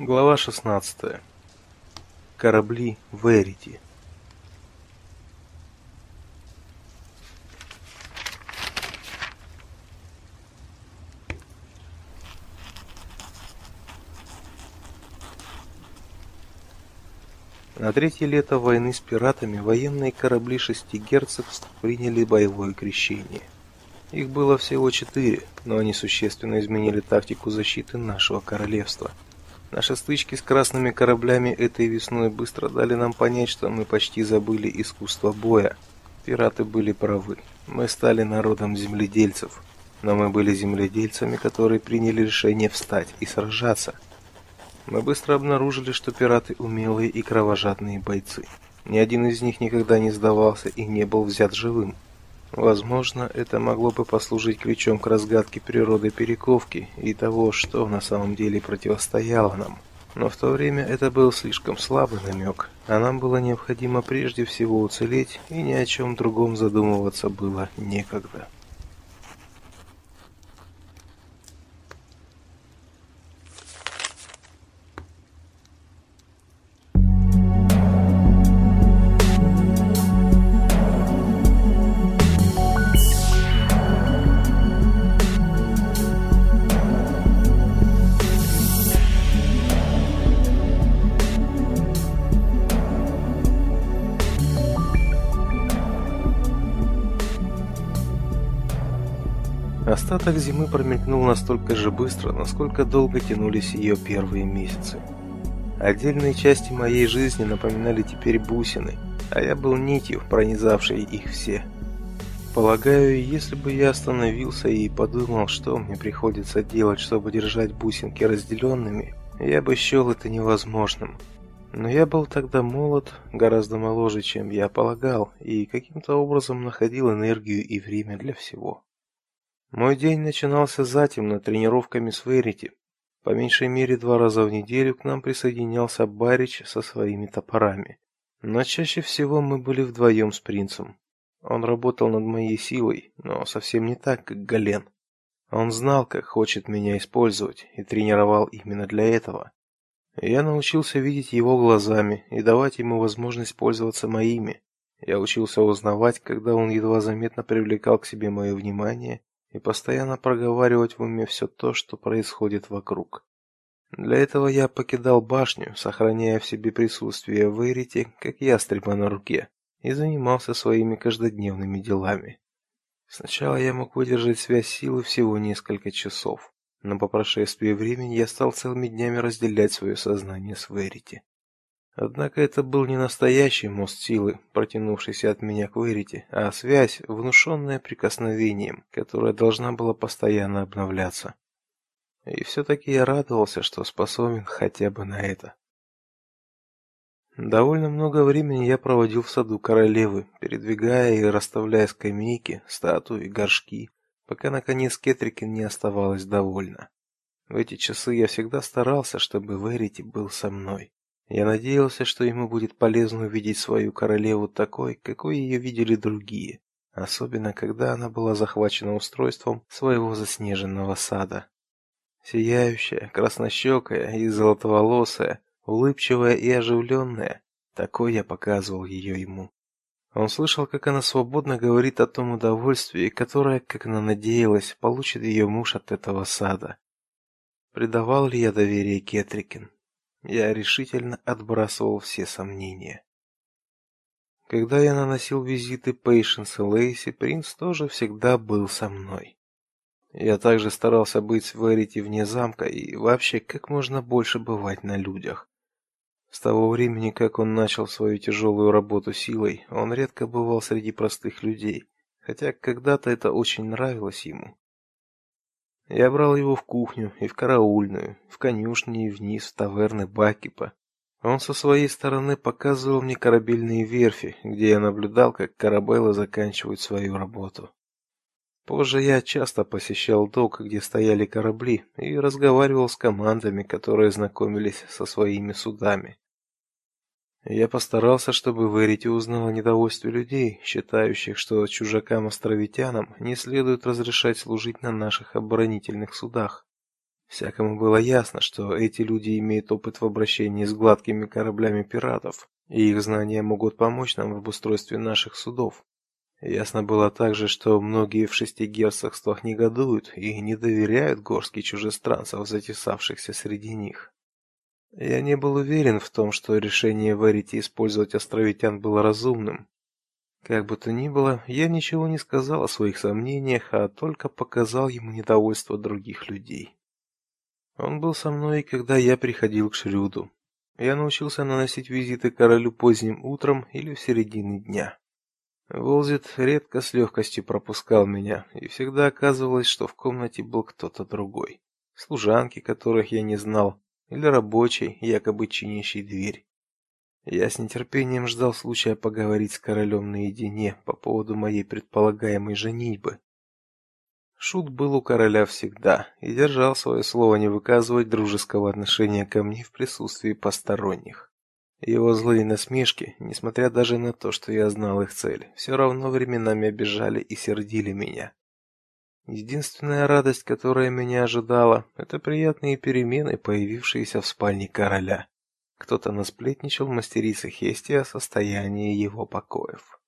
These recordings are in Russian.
Глава 16. Корабли Верити. На третье лето войны с пиратами военные корабли шести герцогств приняли боевое крещение. Их было всего четыре, но они существенно изменили тактику защиты нашего королевства. Наши стычки с красными кораблями этой весной быстро дали нам понять, что мы почти забыли искусство боя. Пираты были правы. Мы стали народом земледельцев, но мы были земледельцами, которые приняли решение встать и сражаться – мы быстро обнаружили, что пираты умелые и кровожадные бойцы. Ни один из них никогда не сдавался и не был взят живым. Возможно, это могло бы послужить ключом к разгадке природы перековки и того, что на самом деле противостояло нам. Но в то время это был слишком слабый намек, а нам было необходимо прежде всего уцелеть, и ни о чем другом задумываться было некогда. Остаток зимы промелькнул настолько же быстро, насколько долго тянулись ее первые месяцы. Отдельные части моей жизни напоминали теперь бусины, а я был нитью, пронизавшей их все. Полагаю, если бы я остановился и подумал, что мне приходится делать, чтобы держать бусинки разделенными, я бы счел это невозможным. Но я был тогда молод, гораздо моложе, чем я полагал, и каким-то образом находил энергию и время для всего. Мой день начинался затемно тренировками с Верити. По меньшей мере два раза в неделю к нам присоединялся Барич со своими топорами. Но чаще всего мы были вдвоем с принцем. Он работал над моей силой, но совсем не так, как Гален. Он знал, как хочет меня использовать, и тренировал именно для этого. Я научился видеть его глазами и давать ему возможность пользоваться моими. Я учился узнавать, когда он едва заметно привлекал к себе мое внимание, и постоянно проговаривать в уме все то, что происходит вокруг. Для этого я покидал башню, сохраняя в себе присутствие Верити, как ястреба на руке, и занимался своими каждодневными делами. Сначала я мог выдержать связь силы всего несколько часов, но по прошествии времени я стал целыми днями разделять свое сознание с Верити. Однако это был не настоящий мост силы, протянувшийся от меня к Верите, а связь, внушенная прикосновением, которая должна была постоянно обновляться. И все-таки я радовался, что способен хотя бы на это. Довольно много времени я проводил в саду королевы, передвигая и расставляя скамейки, статуи, горшки, пока наконец Кетрикин не оставалась довольна. В эти часы я всегда старался, чтобы Верити был со мной. Я надеялся, что ему будет полезно увидеть свою королеву такой, какой ее видели другие, особенно когда она была захвачена устройством своего заснеженного сада. Сияющая, краснощекая и золотоволосая, улыбчивая и оживленная, такой я показывал ее ему. Он слышал, как она свободно говорит о том удовольствии, которое, как она надеялась, получит ее муж от этого сада. Предавал ли я доверие Кетрикин? Я решительно отбрасывал все сомнения. Когда я наносил визиты Пейшенс и Лейси, принц тоже всегда был со мной. Я также старался быть в Верите вне замка и вообще как можно больше бывать на людях. С того времени, как он начал свою тяжелую работу силой, он редко бывал среди простых людей, хотя когда-то это очень нравилось ему. Я брал его в кухню и в караульную, в конюшни и вниз в таверны Бакипа. Он со своей стороны показывал мне корабельные верфи, где я наблюдал, как корабелы заканчивают свою работу. Позже я часто посещал док, где стояли корабли, и разговаривал с командами, которые знакомились со своими судами. Я постарался, чтобы Верити узнала недовольство людей, считающих, что чужакам-островитянам не следует разрешать служить на наших оборонительных судах. Всякому было ясно, что эти люди имеют опыт в обращении с гладкими кораблями пиратов, и их знания могут помочь нам в обустройстве наших судов. Ясно было также, что многие в шести герцогствах негодуют и не доверяют горстке чужестранцев, затесавшихся среди них. Я не был уверен в том, что решение Верити использовать островитян было разумным. Как бы то ни было, я ничего не сказал о своих сомнениях, а только показал ему недовольство других людей. Он был со мной, когда я приходил к Шрюду. Я научился наносить визиты королю поздним утром или в середине дня. Волзит редко с легкостью пропускал меня, и всегда оказывалось, что в комнате был кто-то другой. Служанки, которых я не знал, или рабочий, якобы чинящий дверь. Я с нетерпением ждал случая поговорить с королем наедине по поводу моей предполагаемой женитьбы. Шут был у короля всегда и держал свое слово не выказывать дружеского отношения ко мне в присутствии посторонних. Его злые насмешки, несмотря даже на то, что я знал их цель, все равно временами обижали и сердили меня. Единственная радость, которая меня ожидала, это приятные перемены, появившиеся в спальне короля. Кто-то насплетничал мастерице Хести о состоянии его покоев.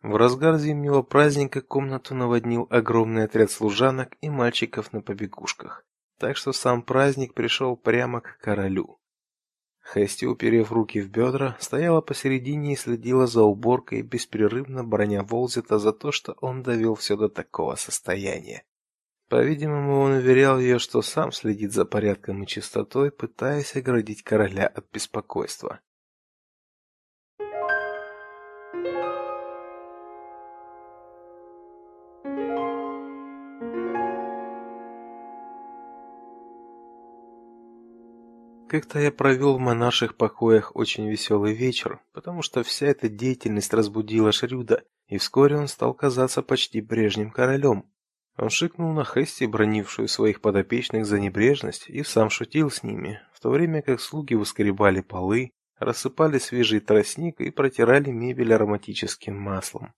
В разгар зимнего праздника комнату наводнил огромный отряд служанок и мальчиков на побегушках, так что сам праздник пришел прямо к королю. Хести, уперев руки в бедра, стояла посередине и следила за уборкой, беспрерывно броня Волзита за то, что он довел все до такого состояния. По-видимому, он уверял ее, что сам следит за порядком и чистотой, пытаясь оградить короля от беспокойства. Как-то я провел в монаших покоях очень веселый вечер, потому что вся эта деятельность разбудила Шрюда, и вскоре он стал казаться почти прежним королем. Он шикнул на Хести, бронившую своих подопечных за небрежность, и сам шутил с ними, в то время как слуги выскребали полы, рассыпали свежий тростник и протирали мебель ароматическим маслом.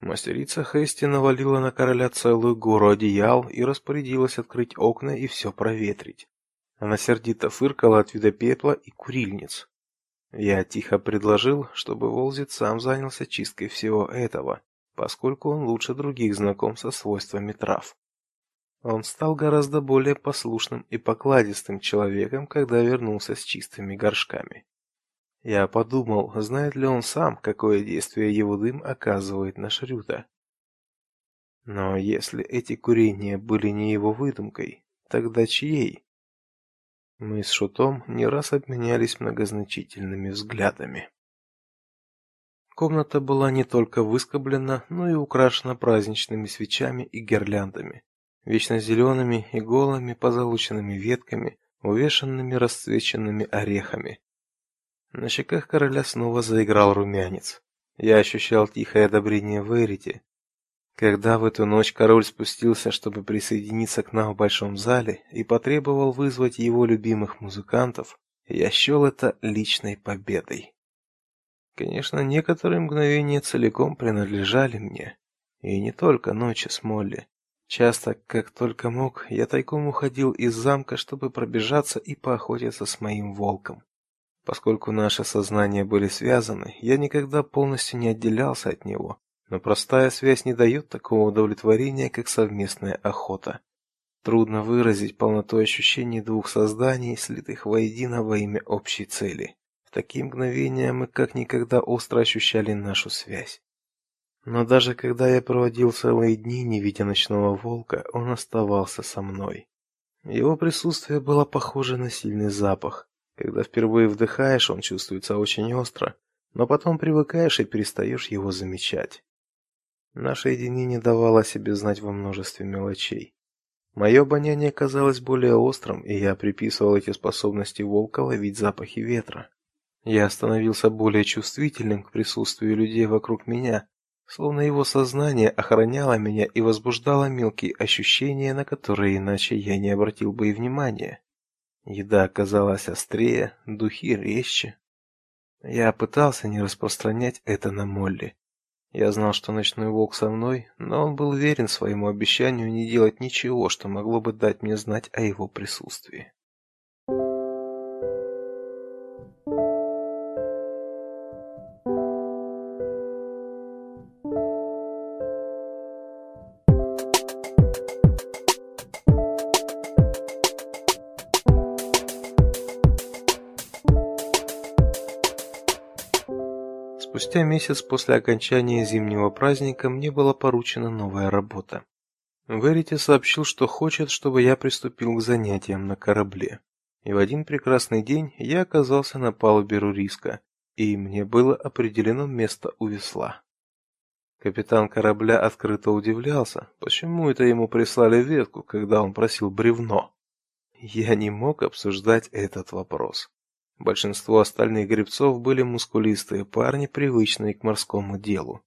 Мастерица Хести навалила на короля целую гору одеял и распорядилась открыть окна и все проветрить. Она сердито фыркала от вида пепла и курильниц. Я тихо предложил, чтобы Волзит сам занялся чисткой всего этого, поскольку он лучше других знаком со свойствами трав. Он стал гораздо более послушным и покладистым человеком, когда вернулся с чистыми горшками. Я подумал, знает ли он сам, какое действие его дым оказывает на Шрюта. Но если эти курения были не его выдумкой, тогда чьей? Мы с Шутом не раз обменялись многозначительными взглядами. Комната была не только выскоблена, но и украшена праздничными свечами и гирляндами, вечно зелеными и позолоченными ветками, увешанными расцвеченными орехами. На щеках короля снова заиграл румянец. Я ощущал тихое одобрение Верити, когда в эту ночь король спустился, чтобы присоединиться к нам в большом зале и потребовал вызвать его любимых музыкантов, я счел это личной победой. Конечно, некоторые мгновения целиком принадлежали мне, и не только ночи с Молли. Часто, как только мог, я тайком уходил из замка, чтобы пробежаться и поохотиться с моим волком. Поскольку наши сознания были связаны, я никогда полностью не отделялся от него, но простая связь не дает такого удовлетворения, как совместная охота. Трудно выразить полноту ощущений двух созданий, слитых воедино во имя общей цели. В такие мгновения мы как никогда остро ощущали нашу связь. Но даже когда я проводил целые дни, не видя ночного волка, он оставался со мной. Его присутствие было похоже на сильный запах. Когда впервые вдыхаешь, он чувствуется очень остро, но потом привыкаешь и перестаешь его замечать. Наше единение давало о себе знать во множестве мелочей. Мое обоняние казалось более острым, и я приписывал эти способности волка ловить запахи ветра. Я становился более чувствительным к присутствию людей вокруг меня, словно его сознание охраняло меня и возбуждало мелкие ощущения, на которые иначе я не обратил бы и внимания. Еда оказалась острее, духи резче. Я пытался не распространять это на Молли. Я знал, что ночной волк со мной, но он был верен своему обещанию не делать ничего, что могло бы дать мне знать о его присутствии. Спустя месяц после окончания зимнего праздника мне была поручена новая работа. Верите сообщил, что хочет, чтобы я приступил к занятиям на корабле. И в один прекрасный день я оказался на палубе Руриска, и мне было определено место у весла. Капитан корабля открыто удивлялся, почему это ему прислали ветку, когда он просил бревно. Я не мог обсуждать этот вопрос. Большинство остальных гребцов были мускулистые парни, привычные к морскому делу.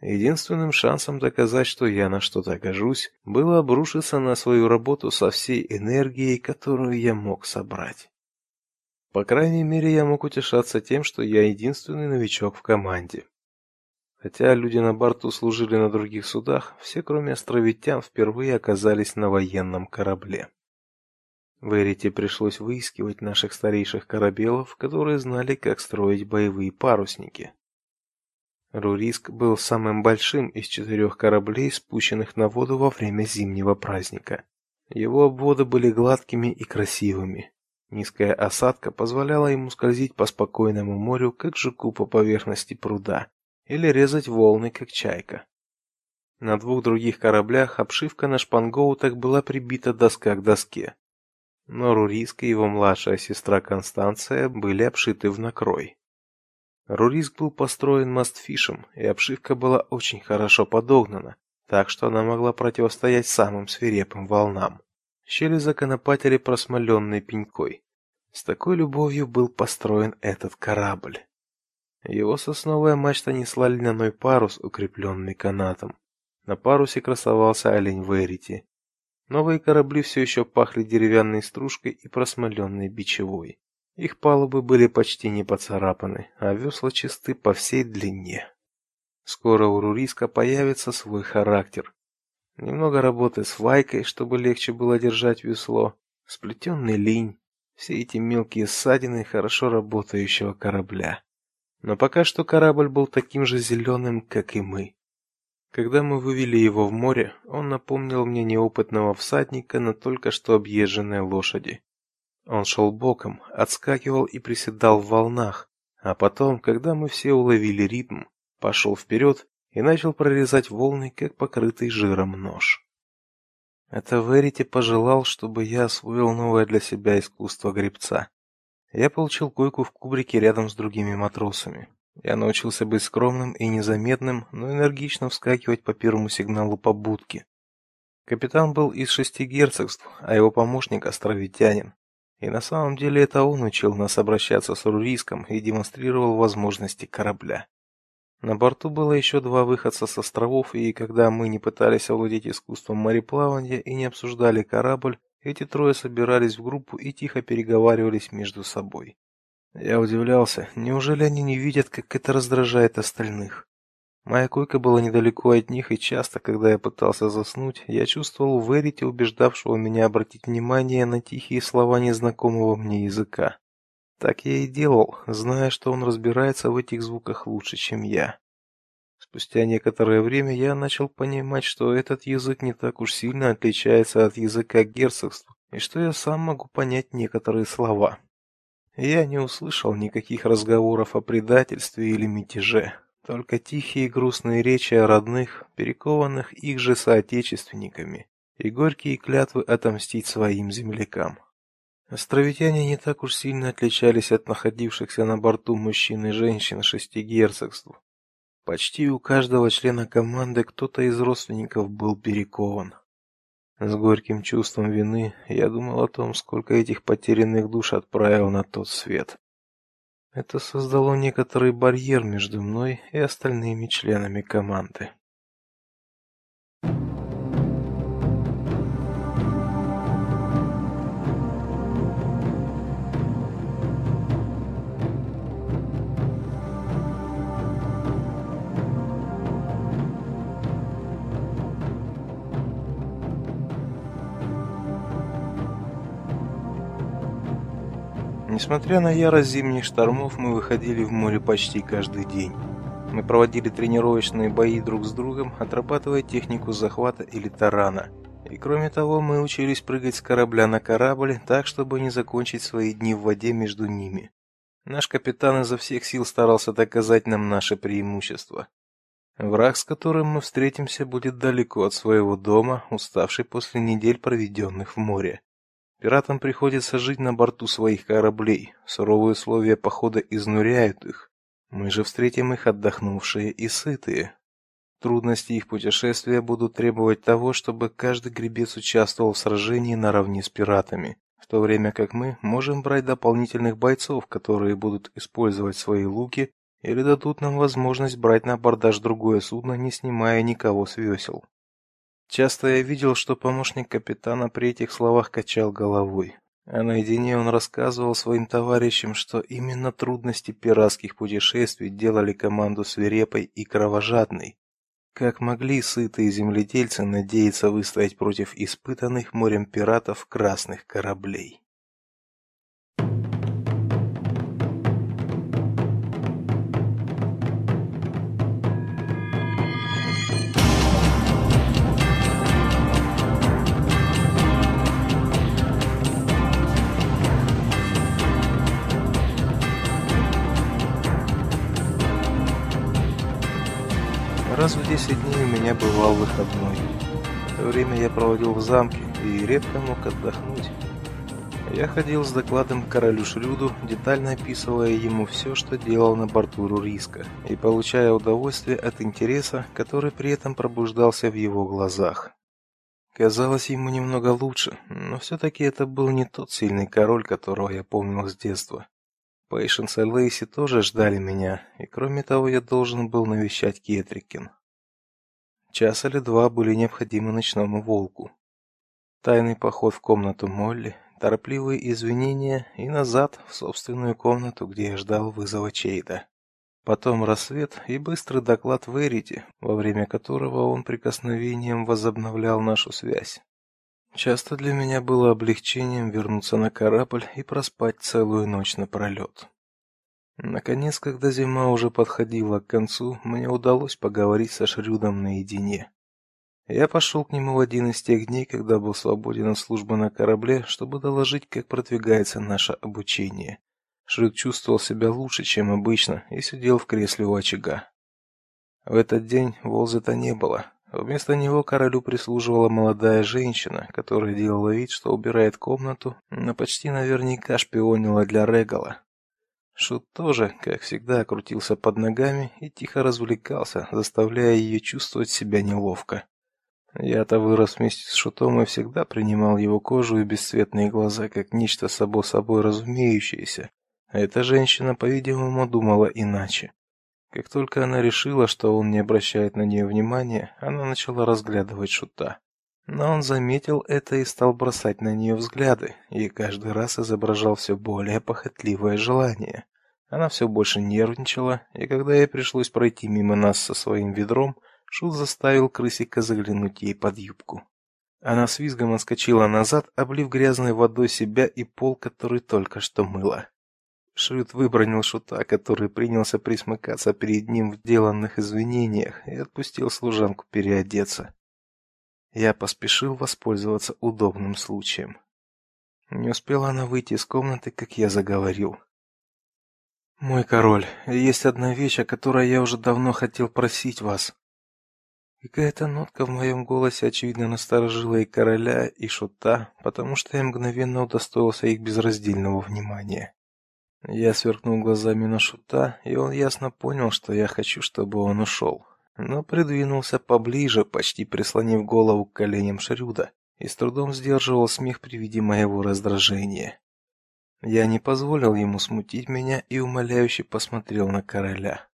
Единственным шансом доказать, что я на что-то гожусь, было обрушиться на свою работу со всей энергией, которую я мог собрать. По крайней мере, я мог утешаться тем, что я единственный новичок в команде. Хотя люди на борту служили на других судах, все, кроме островитян, впервые оказались на военном корабле. Верите пришлось выискивать наших старейших корабелов, которые знали, как строить боевые парусники. Руриск был самым большим из четырех кораблей, спущенных на воду во время зимнего праздника. Его обводы были гладкими и красивыми. Низкая осадка позволяла ему скользить по спокойному морю, как жуку по поверхности пруда, или резать волны, как чайка. На двух других кораблях обшивка на шпангоутах была прибита доска к доске но Руриск и его младшая сестра Констанция были обшиты в накрой. Руриск был построен мастфишем, и обшивка была очень хорошо подогнана, так что она могла противостоять самым свирепым волнам. Щели законопатили просмоленной пенькой. С такой любовью был построен этот корабль. Его сосновая мачта несла льняной парус, укрепленный канатом. На парусе красовался олень Верити, Новые корабли все еще пахли деревянной стружкой и просмоленной бичевой. Их палубы были почти не поцарапаны, а весла чисты по всей длине. Скоро у Руриска появится свой характер. Немного работы с вайкой, чтобы легче было держать весло, сплетенный линь, все эти мелкие ссадины хорошо работающего корабля. Но пока что корабль был таким же зеленым, как и мы. Когда мы вывели его в море, он напомнил мне неопытного всадника на только что объезженной лошади. Он шел боком, отскакивал и приседал в волнах, а потом, когда мы все уловили ритм, пошел вперед и начал прорезать волны, как покрытый жиром нож. Это Верите пожелал, чтобы я освоил новое для себя искусство гребца. Я получил койку в кубрике рядом с другими матросами. Я научился быть скромным и незаметным, но энергично вскакивать по первому сигналу побудки. Капитан был из шести герцогств, а его помощник островитянин. И на самом деле это он учил нас обращаться с Руриском и демонстрировал возможности корабля. На борту было еще два выходца с островов, и когда мы не пытались овладеть искусством мореплавания и не обсуждали корабль, эти трое собирались в группу и тихо переговаривались между собой. Я удивлялся, неужели они не видят, как это раздражает остальных? Моя койка была недалеко от них, и часто, когда я пытался заснуть, я чувствовал Верити, убеждавшего меня обратить внимание на тихие слова незнакомого мне языка. Так я и делал, зная, что он разбирается в этих звуках лучше, чем я. Спустя некоторое время я начал понимать, что этот язык не так уж сильно отличается от языка герцогств, и что я сам могу понять некоторые слова. Я не услышал никаких разговоров о предательстве или мятеже, только тихие грустные речи о родных, перекованных их же соотечественниками, и горькие клятвы отомстить своим землякам. Островитяне не так уж сильно отличались от находившихся на борту мужчин и женщин шести герцогств. Почти у каждого члена команды кто-то из родственников был перекован. С горьким чувством вины я думал о том, сколько этих потерянных душ отправил на тот свет. Это создало некоторый барьер между мной и остальными членами команды. Несмотря на ярость зимних штормов, мы выходили в море почти каждый день. Мы проводили тренировочные бои друг с другом, отрабатывая технику захвата или тарана. И кроме того, мы учились прыгать с корабля на корабль, так чтобы не закончить свои дни в воде между ними. Наш капитан изо всех сил старался доказать нам наше преимущество. Враг, с которым мы встретимся, будет далеко от своего дома, уставший после недель, проведенных в море. Пиратам приходится жить на борту своих кораблей. Суровые условия похода изнуряют их. Мы же встретим их отдохнувшие и сытые. Трудности их путешествия будут требовать того, чтобы каждый гребец участвовал в сражении наравне с пиратами в то время как мы можем брать дополнительных бойцов, которые будут использовать свои луки или дадут нам возможность брать на абордаж другое судно, не снимая никого с весел. Часто я видел, что помощник капитана при этих словах качал головой. А наедине он рассказывал своим товарищам, что именно трудности пиратских путешествий делали команду свирепой и кровожадной, как могли сытые земледельцы надеяться выстоять против испытанных морем пиратов красных кораблей? Раз в 10 дней у меня бывал выходной. Время я проводил в замке и редко мог отдохнуть. Я ходил с докладом к королю Шрюду, детально описывая ему все, что делал на борту Руриска, и получая удовольствие от интереса, который при этом пробуждался в его глазах. Казалось ему немного лучше, но все-таки это был не тот сильный король, которого я помнил с детства. Пейшенс и Лейси тоже ждали меня, и кроме того, я должен был навещать Кетрикин. Час или два были необходимы ночному волку. Тайный поход в комнату Молли, торопливые извинения и назад в собственную комнату, где я ждал вызова Чейда. Потом рассвет и быстрый доклад Верити, во время которого он прикосновением возобновлял нашу связь. Часто для меня было облегчением вернуться на корабль и проспать целую ночь напролет. Наконец, когда зима уже подходила к концу, мне удалось поговорить со Шрюдом наедине. Я пошел к нему в один из тех дней, когда был свободен от службы на корабле, чтобы доложить, как продвигается наше обучение. Шрюд чувствовал себя лучше, чем обычно, и сидел в кресле у очага. В этот день Волзета не было, Вместо него королю прислуживала молодая женщина, которая делала вид, что убирает комнату, но почти наверняка шпионила для Регала. Шут тоже, как всегда, крутился под ногами и тихо развлекался, заставляя ее чувствовать себя неловко. Я-то вырос вместе с Шутом и всегда принимал его кожу и бесцветные глаза как нечто само собой разумеющееся. А эта женщина, по-видимому, думала иначе. Как только она решила, что он не обращает на нее внимания, она начала разглядывать шута. Но он заметил это и стал бросать на нее взгляды, и каждый раз изображал все более похотливое желание. Она все больше нервничала, и когда ей пришлось пройти мимо нас со своим ведром, Шут заставил крысика заглянуть ей под юбку. Она с визгом отскочила назад, облив грязной водой себя и пол, который только что мыла. Шрюд выбронил шута, который принялся присмыкаться перед ним в деланных извинениях и отпустил служанку переодеться. Я поспешил воспользоваться удобным случаем. Не успела она выйти из комнаты, как я заговорил. Мой король, есть одна вещь, о которой я уже давно хотел просить вас. Какая-то нотка в моем голосе очевидно насторожила и короля, и шута, потому что я мгновенно удостоился их безраздельного внимания. Я сверкнул глазами на шута, и он ясно понял, что я хочу, чтобы он ушел. Но придвинулся поближе, почти прислонив голову к коленям Шрюда, и с трудом сдерживал смех при виде моего раздражения. Я не позволил ему смутить меня и умоляюще посмотрел на короля.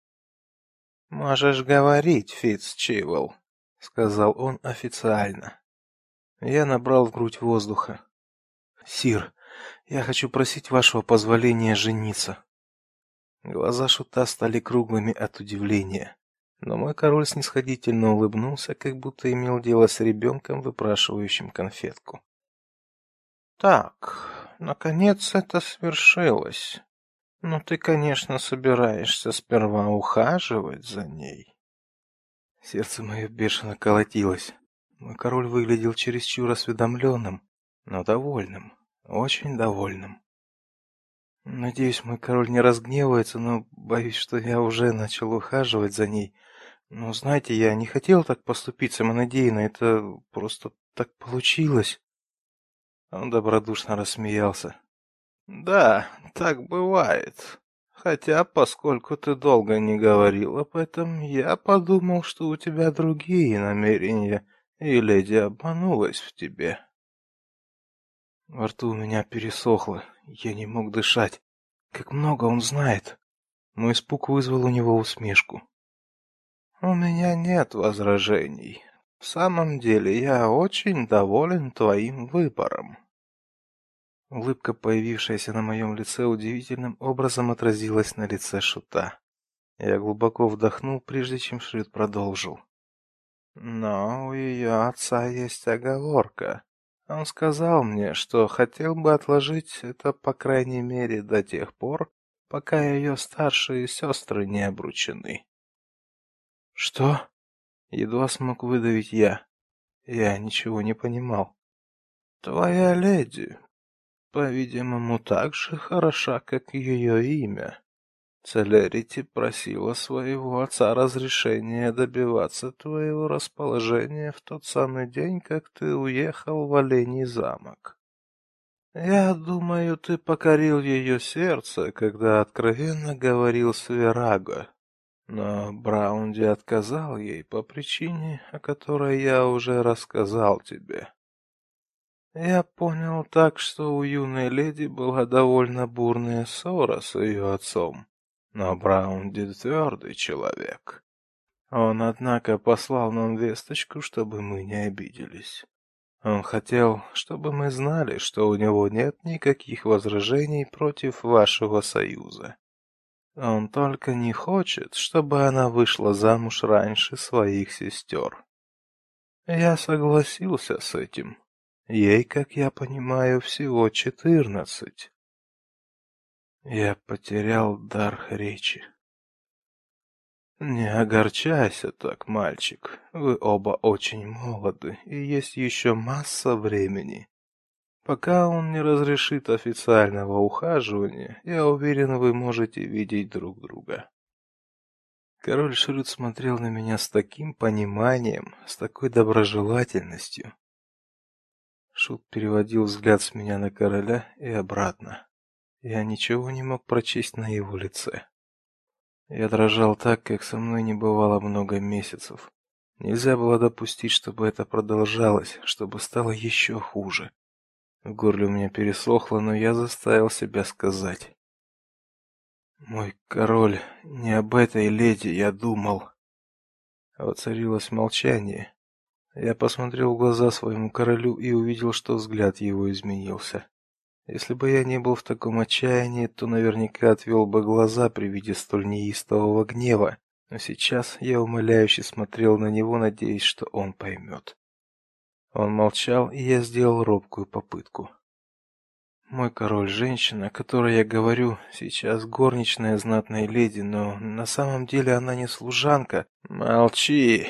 "Можешь говорить, Фицчивелл", сказал он официально. Я набрал в грудь воздуха. "Сир, я хочу просить вашего позволения жениться. Глаза шута стали круглыми от удивления, но мой король снисходительно улыбнулся, как будто имел дело с ребенком, выпрашивающим конфетку. Так, наконец это свершилось. Но ты, конечно, собираешься сперва ухаживать за ней. Сердце мое бешено колотилось. Мой король выглядел чересчур осведомленным, но довольным, очень довольным. Надеюсь, мой король не разгневается, но боюсь, что я уже начал ухаживать за ней. Но знаете, я не хотел так поступить самонадеянно, это просто так получилось. Он добродушно рассмеялся. Да, так бывает. Хотя, поскольку ты долго не говорил об этом, я подумал, что у тебя другие намерения, и леди обманулась в тебе. Во рту у меня пересохло, я не мог дышать. Как много он знает. Мой испуг вызвал у него усмешку. У меня нет возражений. В самом деле, я очень доволен твоим выбором. Улыбка, появившаяся на моем лице, удивительным образом отразилась на лице шута. Я глубоко вдохнул, прежде чем Шрид продолжил. Но у ее отца есть оговорка. Он сказал мне, что хотел бы отложить это, по крайней мере, до тех пор, пока ее старшие сестры не обручены. Что? Едва смог выдавить я. Я ничего не понимал. Твоя леди, по-видимому, так же хороша, как ее имя. Целерити просила своего отца разрешения добиваться твоего расположения в тот самый день, как ты уехал в Оленей замок. Я думаю, ты покорил ее сердце, когда откровенно говорил с Вераго. Но Браунди отказал ей по причине, о которой я уже рассказал тебе. Я понял так, что у юной леди была довольно бурная ссора с ее отцом, но Браунди твердый человек. Он, однако, послал нам весточку, чтобы мы не обиделись. Он хотел, чтобы мы знали, что у него нет никаких возражений против вашего союза. Он только не хочет, чтобы она вышла замуж раньше своих сестер. Я согласился с этим. Ей, как я понимаю, всего четырнадцать. Я потерял дар речи. Не огорчайся так, мальчик. Вы оба очень молоды, и есть еще масса времени. Пока он не разрешит официального ухаживания, я уверен, вы можете видеть друг друга. Король Шрюд смотрел на меня с таким пониманием, с такой доброжелательностью, Шут переводил взгляд с меня на короля и обратно. Я ничего не мог прочесть на его лице. Я дрожал так, как со мной не бывало много месяцев. Нельзя было допустить, чтобы это продолжалось, чтобы стало еще хуже. В горле у меня пересохло, но я заставил себя сказать: "Мой король, не об этой леди я думал". Воцарилось молчание. Я посмотрел в глаза своему королю и увидел, что взгляд его изменился. Если бы я не был в таком отчаянии, то наверняка отвел бы глаза при виде столь неистового гнева, но сейчас я умоляюще смотрел на него, надеясь, что он поймет. Он молчал, и я сделал робкую попытку. Мой король женщина, о которой я говорю, сейчас горничная знатной леди, но на самом деле она не служанка. Молчи,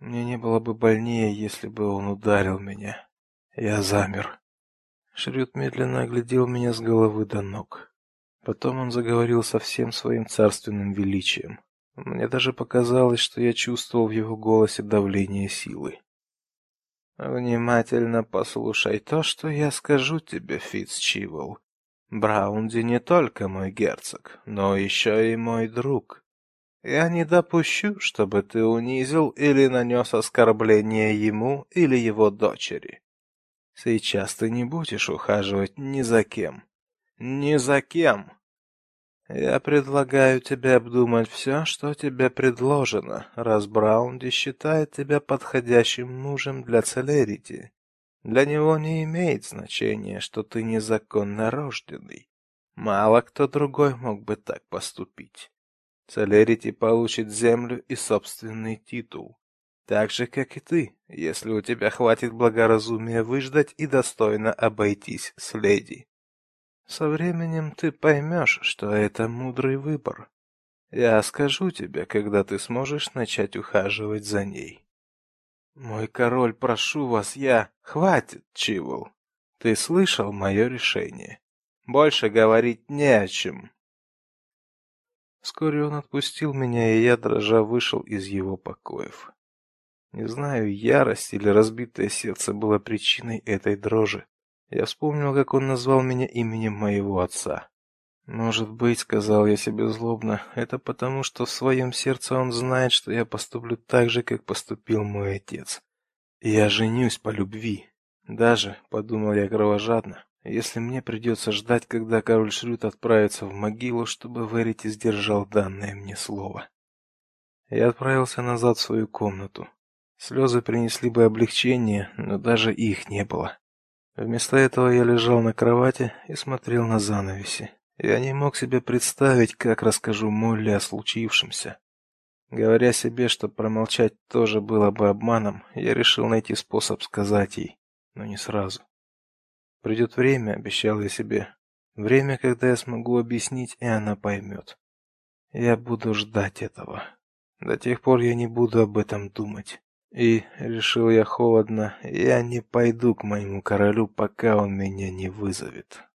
мне не было бы больнее, если бы он ударил меня. Я замер. Шрюд медленно оглядел меня с головы до ног. Потом он заговорил со всем своим царственным величием. Мне даже показалось, что я чувствовал в его голосе давление силы. Внимательно послушай то, что я скажу тебе, Фицчивл. Браунди не только мой герцог, но еще и мой друг. Я не допущу, чтобы ты унизил или нанес оскорбление ему или его дочери. Сейчас ты не будешь ухаживать ни за кем. Ни за кем. Я предлагаю тебе обдумать все, что тебе предложено, раз Браунди считает тебя подходящим мужем для Целерити. Для него не имеет значения, что ты незаконно рожденный. Мало кто другой мог бы так поступить. Целерити получит землю и собственный титул. Так же, как и ты, если у тебя хватит благоразумия выждать и достойно обойтись с леди. Со временем ты поймешь, что это мудрый выбор. Я скажу тебе, когда ты сможешь начать ухаживать за ней. Мой король, прошу вас, я... Хватит, Чивол. Ты слышал мое решение. Больше говорить не о чем. Вскоре он отпустил меня, и я, дрожа, вышел из его покоев. Не знаю, ярость или разбитое сердце было причиной этой дрожи. Я вспомнил, как он назвал меня именем моего отца. Может быть, сказал я себе злобно, это потому, что в своем сердце он знает, что я поступлю так же, как поступил мой отец. Я женюсь по любви. Даже, подумал я кровожадно, если мне придется ждать, когда король Шрют отправится в могилу, чтобы Верити сдержал данное мне слово. Я отправился назад в свою комнату. Слезы принесли бы облегчение, но даже их не было. Вместо этого я лежал на кровати и смотрел на занавеси. Я не мог себе представить, как расскажу Молли о случившемся. Говоря себе, что промолчать тоже было бы обманом, я решил найти способ сказать ей, но не сразу. Придет время, обещал я себе. Время, когда я смогу объяснить, и она поймет. Я буду ждать этого. До тех пор я не буду об этом думать. И, решил я холодно, я не пойду к моему королю, пока он меня не вызовет.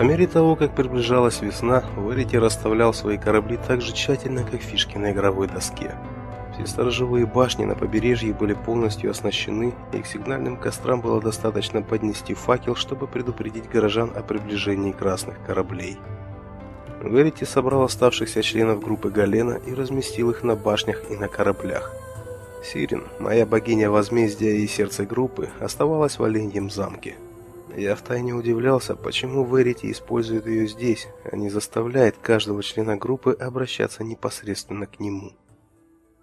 По мере того, как приближалась весна, Верити расставлял свои корабли так же тщательно, как фишки на игровой доске. Все сторожевые башни на побережье были полностью оснащены, и к сигнальным кострам было достаточно поднести факел, чтобы предупредить горожан о приближении красных кораблей. Верити собрал оставшихся членов группы Галена и разместил их на башнях и на кораблях. Сирин, моя богиня возмездия и сердце группы, оставалась в Оленьем замке. Я втайне удивлялся, почему Верити использует ее здесь, а не заставляет каждого члена группы обращаться непосредственно к нему.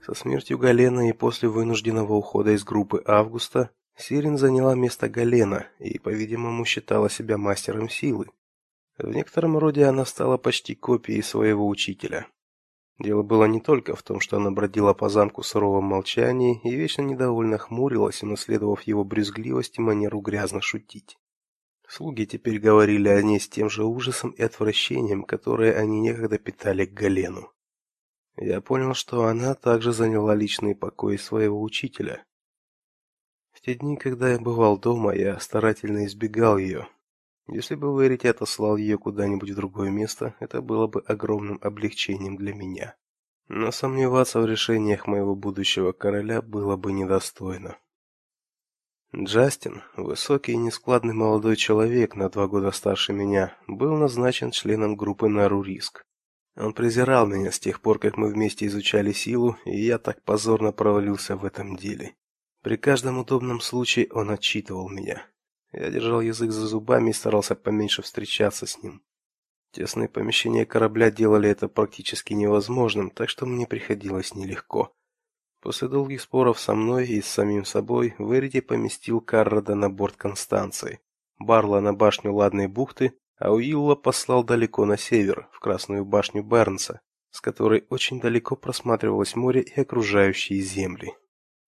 Со смертью Галена и после вынужденного ухода из группы Августа, Сирин заняла место Галена и, по-видимому, считала себя мастером силы. В некотором роде она стала почти копией своего учителя. Дело было не только в том, что она бродила по замку в суровом молчании и вечно недовольно хмурилась, унаследовав его брюзгливость и манеру грязно шутить. Слуги теперь говорили о ней с тем же ужасом и отвращением, которое они некогда питали к Галену. Я понял, что она также заняла личные покои своего учителя. В те дни, когда я бывал дома, я старательно избегал ее. Если бы Верити отослал ее куда-нибудь в другое место, это было бы огромным облегчением для меня. Но сомневаться в решениях моего будущего короля было бы недостойно. Джастин, высокий и нескладный молодой человек, на два года старше меня, был назначен членом группы Наруриск. Он презирал меня с тех пор, как мы вместе изучали силу, и я так позорно провалился в этом деле. При каждом удобном случае он отчитывал меня. Я держал язык за зубами и старался поменьше встречаться с ним. Тесные помещения корабля делали это практически невозможным, так что мне приходилось нелегко. После долгих споров со мной и с самим собой, Верити поместил Каррода на борт Констанции, Барла на башню Ладной бухты, а Уилла послал далеко на север, в Красную башню Бернса, с которой очень далеко просматривалось море и окружающие земли.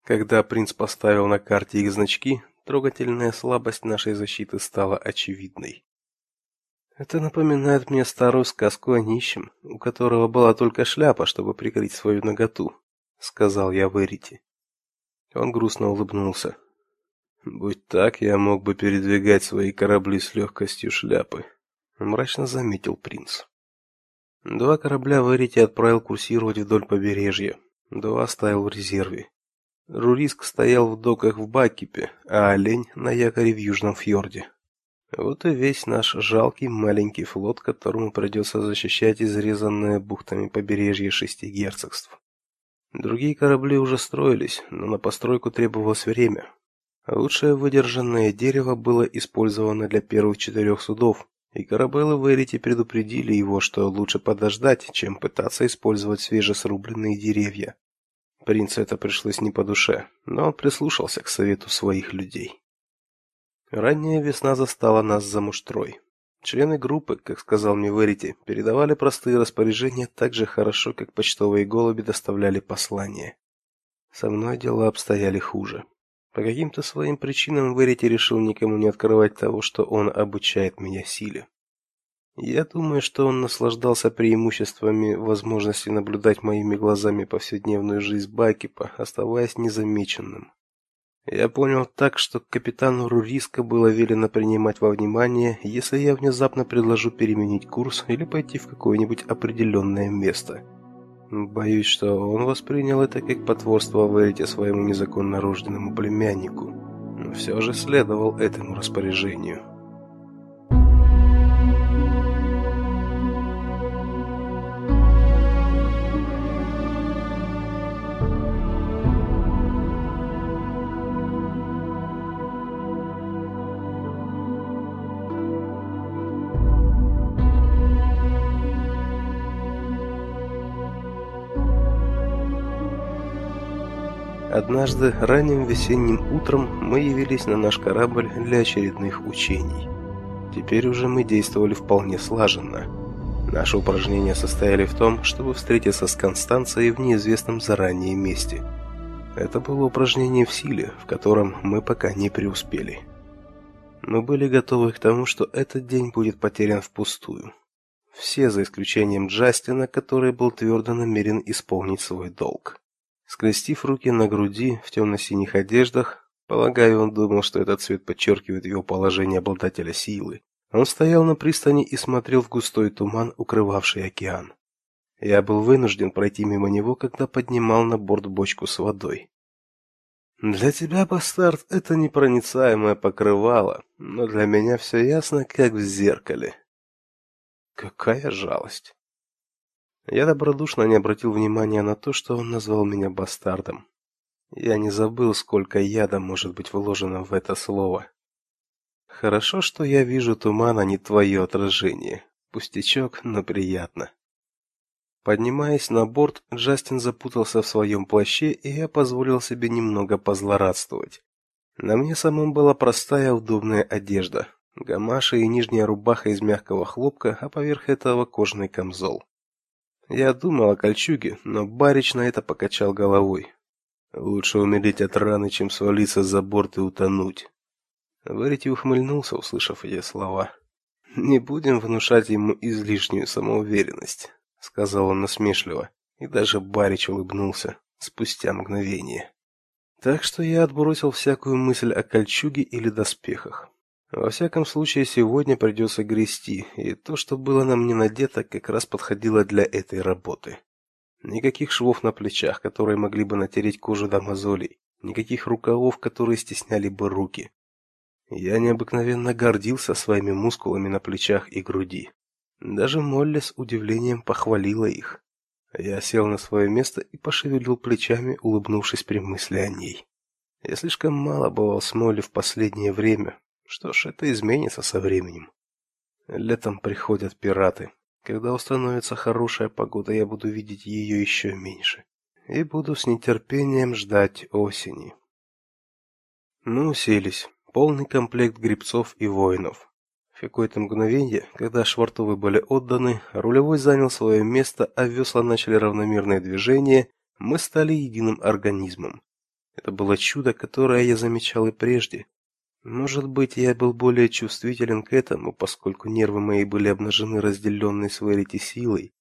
Когда принц поставил на карте их значки, трогательная слабость нашей защиты стала очевидной. Это напоминает мне старую сказку о нищем, у которого была только шляпа, чтобы прикрыть свою наготу, сказал я Верити. Он грустно улыбнулся. Будь так, я мог бы передвигать свои корабли с легкостью шляпы, мрачно заметил принц. Два корабля Верити отправил курсировать вдоль побережья, два оставил в резерве. Руриск стоял в доках в Бакипе, а Олень на якоре в Южном фьорде. Вот и весь наш жалкий маленький флот, которому придется защищать изрезанное бухтами побережье шести герцогств. Другие корабли уже строились, но на постройку требовалось время. Лучшее выдержанное дерево было использовано для первых четырех судов, И Карабеллы Верити предупредили его, что лучше подождать, чем пытаться использовать свежесрубленные деревья. Принцу это пришлось не по душе, но он прислушался к совету своих людей. Ранняя весна застала нас за муштрой. Члены группы, как сказал мне Верити, передавали простые распоряжения так же хорошо, как почтовые голуби доставляли послания. Со мной дела обстояли хуже. По каким-то своим причинам Верити решил никому не открывать того, что он обучает меня силе. Я думаю, что он наслаждался преимуществами возможности наблюдать моими глазами повседневную жизнь Бакипа, оставаясь незамеченным. Я понял так, что капитану Руриска было велено принимать во внимание, если я внезапно предложу переменить курс или пойти в какое-нибудь определенное место. Боюсь, что он воспринял это как потворство Верите своему незаконно рожденному племяннику, но все же следовал этому распоряжению. Однажды ранним весенним утром мы явились на наш корабль для очередных учений. Теперь уже мы действовали вполне слаженно. Наши упражнения состояли в том, чтобы встретиться с Констанцией в неизвестном заранее месте. Это было упражнение в силе, в котором мы пока не преуспели. Мы были готовы к тому, что этот день будет потерян впустую. Все за исключением Джастина, который был твердо намерен исполнить свой долг. Скрестив руки на груди в темно-синих одеждах, полагаю, он думал, что этот цвет подчеркивает его положение обладателя силы. Он стоял на пристани и смотрел в густой туман, укрывавший океан. Я был вынужден пройти мимо него, когда поднимал на борт бочку с водой. Для тебя, бастард, это непроницаемое покрывало, но для меня все ясно, как в зеркале. Какая жалость. Я добродушно не обратил внимания на то, что он назвал меня бастардом. Я не забыл, сколько яда может быть вложено в это слово. Хорошо, что я вижу туман, а не твое отражение. Пустячок, но приятно. Поднимаясь на борт, Джастин запутался в своем плаще, и я позволил себе немного позлорадствовать. На мне самом была простая удобная одежда: гамаши и нижняя рубаха из мягкого хлопка, а поверх этого кожаный камзол. Я думал о кольчуге, но Барич на это покачал головой. Лучше умереть от раны, чем свалиться за борт и утонуть. Варити ухмыльнулся, услышав эти слова. Не будем внушать ему излишнюю самоуверенность, сказал он насмешливо, и даже Барич улыбнулся спустя мгновение. Так что я отбросил всякую мысль о кольчуге или доспехах. Во всяком случае, сегодня придется грести, и то, что было на мне надето, как раз подходило для этой работы. Никаких швов на плечах, которые могли бы натереть кожу до мозолей, никаких рукавов, которые стесняли бы руки. Я необыкновенно гордился своими мускулами на плечах и груди. Даже Молли с удивлением похвалила их. Я сел на свое место и пошевелил плечами, улыбнувшись при мысли о ней. Я слишком мало бывал с Молли в последнее время, что ж, это изменится со временем. Летом приходят пираты. Когда установится хорошая погода, я буду видеть ее еще меньше. И буду с нетерпением ждать осени. Мы уселись. Полный комплект грибцов и воинов. В какое-то мгновение, когда швартовы были отданы, рулевой занял свое место, а весла начали равномерное движение, мы стали единым организмом. Это было чудо, которое я замечал и прежде, может быть, я был более чувствителен к этому, поскольку нервы мои были обнажены разделенной своей силой.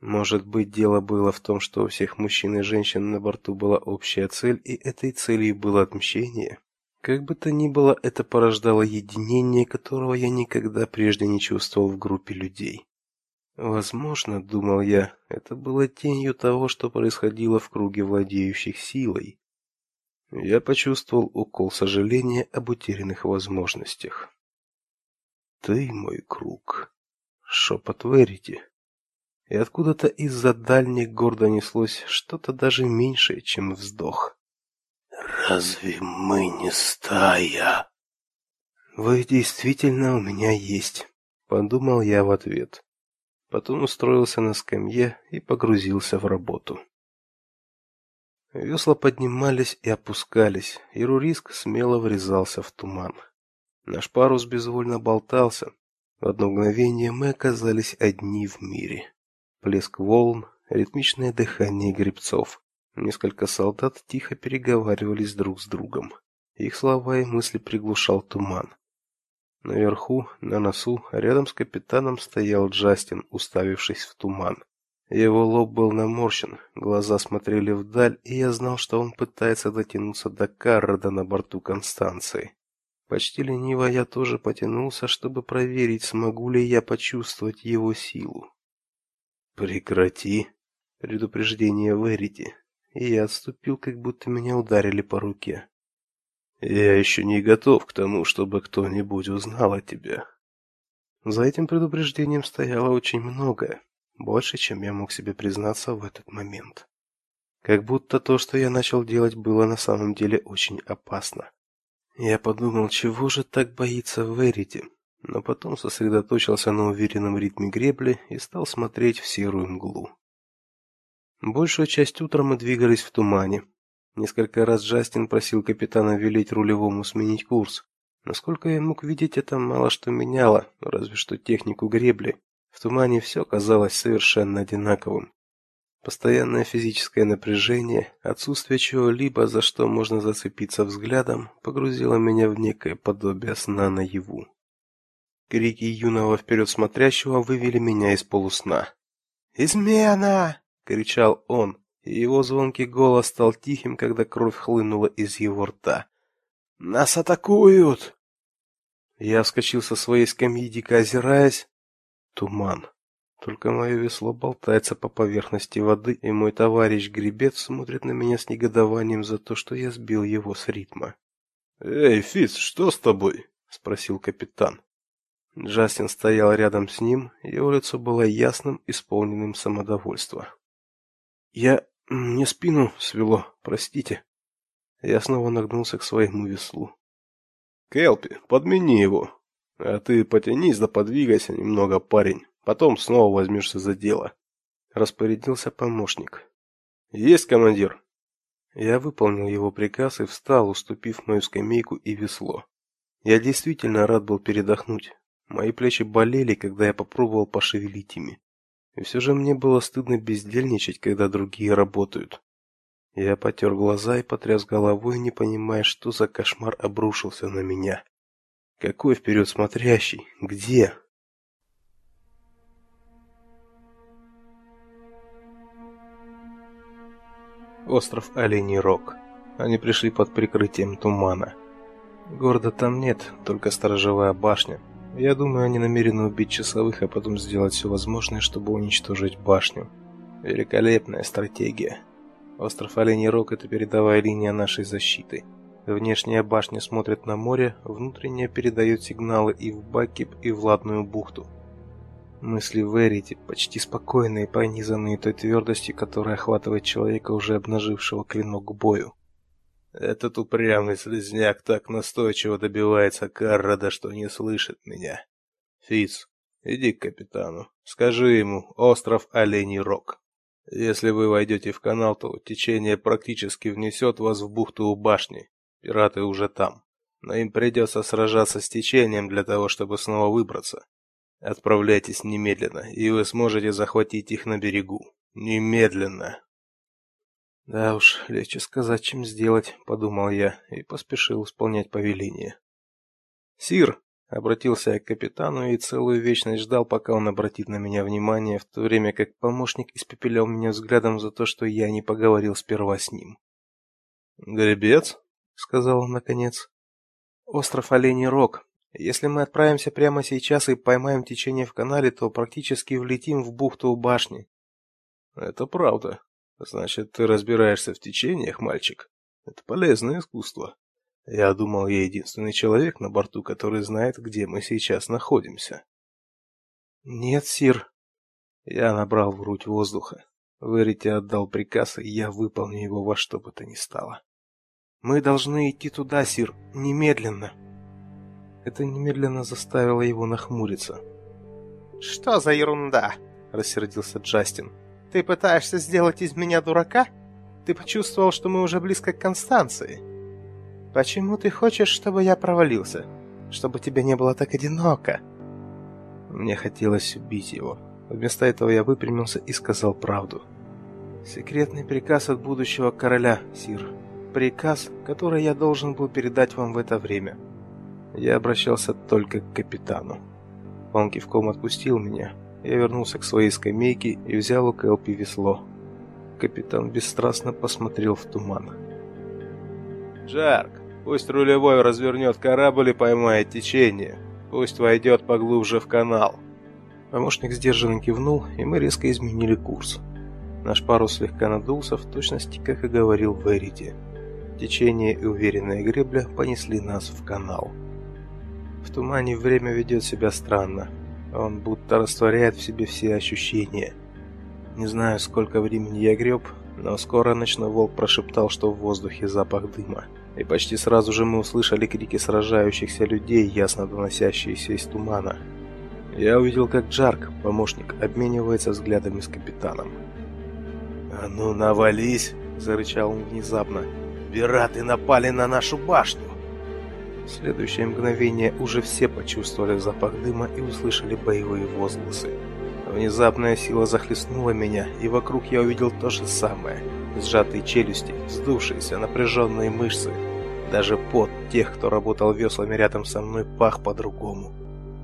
Может быть, дело было в том, что у всех мужчин и женщин на борту была общая цель, и этой целью было отмщение. Как бы то ни было, это порождало единение, которого я никогда прежде не чувствовал в группе людей. Возможно, думал я, это было тенью того, что происходило в круге владеющих силой. Я почувствовал укол сожаления об утерянных возможностях. Ты мой круг, шепот Верити. И откуда-то из-за дальних гор донеслось что-то даже меньшее, чем вздох. Разве мы не стая? Вы действительно у меня есть, подумал я в ответ. Потом устроился на скамье и погрузился в работу. Весла поднимались и опускались, и Руриск смело врезался в туман. Наш парус безвольно болтался. В одно мгновение мы оказались одни в мире. Плеск волн, ритмичное дыхание гребцов. Несколько солдат тихо переговаривались друг с другом. Их слова и мысли приглушал туман. Наверху, на носу, рядом с капитаном стоял Джастин, уставившись в туман. Его лоб был наморщен, глаза смотрели вдаль, и я знал, что он пытается дотянуться до Каррода на борту Констанции. Почти лениво я тоже потянулся, чтобы проверить, смогу ли я почувствовать его силу. Прекрати, предупреждение Верити. И я отступил, как будто меня ударили по руке. Я еще не готов к тому, чтобы кто-нибудь узнал о тебе. За этим предупреждением стояло очень многое, больше, чем я мог себе признаться в этот момент. Как будто то, что я начал делать, было на самом деле очень опасно. Я подумал, чего же так боится Верити, но потом сосредоточился на уверенном ритме гребли и стал смотреть в серую мглу. Большую часть утра мы двигались в тумане, Несколько раз Джастин просил капитана велеть рулевому сменить курс. Насколько я мог видеть, это мало что меняло, разве что технику гребли. В тумане все казалось совершенно одинаковым. Постоянное физическое напряжение, отсутствие чего-либо, за что можно зацепиться взглядом, погрузило меня в некое подобие сна наяву. Крики юного вперед смотрящего вывели меня из полусна. «Измена!» — кричал он и его звонкий голос стал тихим, когда кровь хлынула из его рта. «Нас атакуют!» Я вскочил со своей скамьи, дико озираясь. Туман. Только мое весло болтается по поверхности воды, и мой товарищ-гребец смотрит на меня с негодованием за то, что я сбил его с ритма. «Эй, Фиц, что с тобой?» — спросил капитан. Джастин стоял рядом с ним, его лицо было ясным, исполненным самодовольства. «Я мне спину свело, простите. Я снова нагнулся к своему веслу. Келпи, подмени его. А ты потянись да подвигайся немного, парень. Потом снова возьмешься за дело. Распорядился помощник. Есть, командир. Я выполнил его приказ и встал, уступив мою скамейку и весло. Я действительно рад был передохнуть. Мои плечи болели, когда я попробовал пошевелить ими. И все же мне было стыдно бездельничать, когда другие работают. Я потер глаза и потряс головой, не понимая, что за кошмар обрушился на меня. Какой вперед смотрящий? Где? Остров Оленей Рог. Они пришли под прикрытием тумана. Города там нет, только сторожевая башня, я думаю, они намерены убить часовых, а потом сделать все возможное, чтобы уничтожить башню. Великолепная стратегия. Остров Оленей Рог – это передовая линия нашей защиты. Внешняя башня смотрит на море, внутренняя передает сигналы и в Бакип, и в Ладную бухту. Мысли Верити почти спокойные, пронизанные той твердостью, которая охватывает человека, уже обнажившего клинок к бою. Этот упрямый слезняк так настойчиво добивается Каррада, что не слышит меня. Фиц, иди к капитану. Скажи ему, остров Оленей Рог. Если вы войдете в канал, то течение практически внесет вас в бухту у башни. Пираты уже там. Но им придется сражаться с течением для того, чтобы снова выбраться. Отправляйтесь немедленно, и вы сможете захватить их на берегу. Немедленно. Да уж, легче сказать, чем сделать, подумал я и поспешил исполнять повеление. Сир, обратился я к капитану и целую вечность ждал, пока он обратит на меня внимание, в то время как помощник испепелял меня взглядом за то, что я не поговорил сперва с ним. "Гребец", сказал он наконец. "Остров Оленей Рог. Если мы отправимся прямо сейчас и поймаем течение в канале, то практически влетим в бухту у башни". "Это правда", Значит, ты разбираешься в течениях, мальчик? Это полезное искусство. Я думал, я единственный человек на борту, который знает, где мы сейчас находимся. Нет, сир. Я набрал в грудь воздуха. Верите отдал приказ, и я выполню его во что бы то ни стало. Мы должны идти туда, сир, немедленно. Это немедленно заставило его нахмуриться. «Что за ерунда?» – рассердился Джастин. «Ты пытаешься сделать из меня дурака? Ты почувствовал, что мы уже близко к Констанции. Почему ты хочешь, чтобы я провалился? Чтобы тебе не было так одиноко?» Мне хотелось убить его. Вместо этого я выпрямился и сказал правду. «Секретный приказ от будущего короля, Сир. Приказ, который я должен был передать вам в это время». Я обращался только к капитану. Он кивком отпустил меня. Я вернулся к своей скамейке и взял у Кэлпи весло. Капитан бесстрастно посмотрел в туман. «Джарк, пусть рулевой развернет корабль и поймает течение. Пусть войдет поглубже в канал». Помощник сдержанно кивнул, и мы резко изменили курс. Наш парус слегка надулся, в точности, как и говорил Верити. Течение и уверенная гребля понесли нас в канал. В тумане время ведет себя странно. Он будто растворяет в себе все ощущения. Не знаю, сколько времени я греб, но скоро ночной волк прошептал, что в воздухе запах дыма. И почти сразу же мы услышали крики сражающихся людей, ясно доносящиеся из тумана. Я увидел, как Джарк, помощник, обменивается взглядами с капитаном. «А ну, навались!» – зарычал он внезапно. «Пираты напали на нашу башню!» В следующее мгновение уже все почувствовали запах дыма и услышали боевые возгласы. Внезапная сила захлестнула меня, и вокруг я увидел то же самое. Сжатые челюсти, вздувшиеся, напряженные мышцы. Даже пот тех, кто работал веслами рядом со мной, пах по-другому.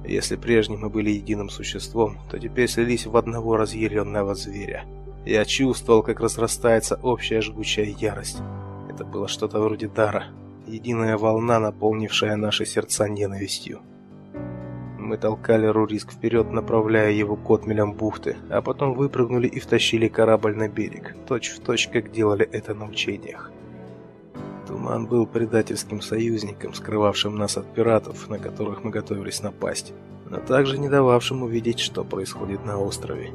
Если прежде мы были единым существом, то теперь слились в одного разъяренного зверя. Я чувствовал, как разрастается общая жгучая ярость. Это было что-то вроде дара, единая волна, наполнившая наши сердца ненавистью. Мы толкали Руриск вперед, направляя его к отмелям бухты, а потом выпрыгнули и втащили корабль на берег, точь в точь, как делали это на учениях. Туман был предательским союзником, скрывавшим нас от пиратов, на которых мы готовились напасть, но также не дававшим увидеть, что происходит на острове.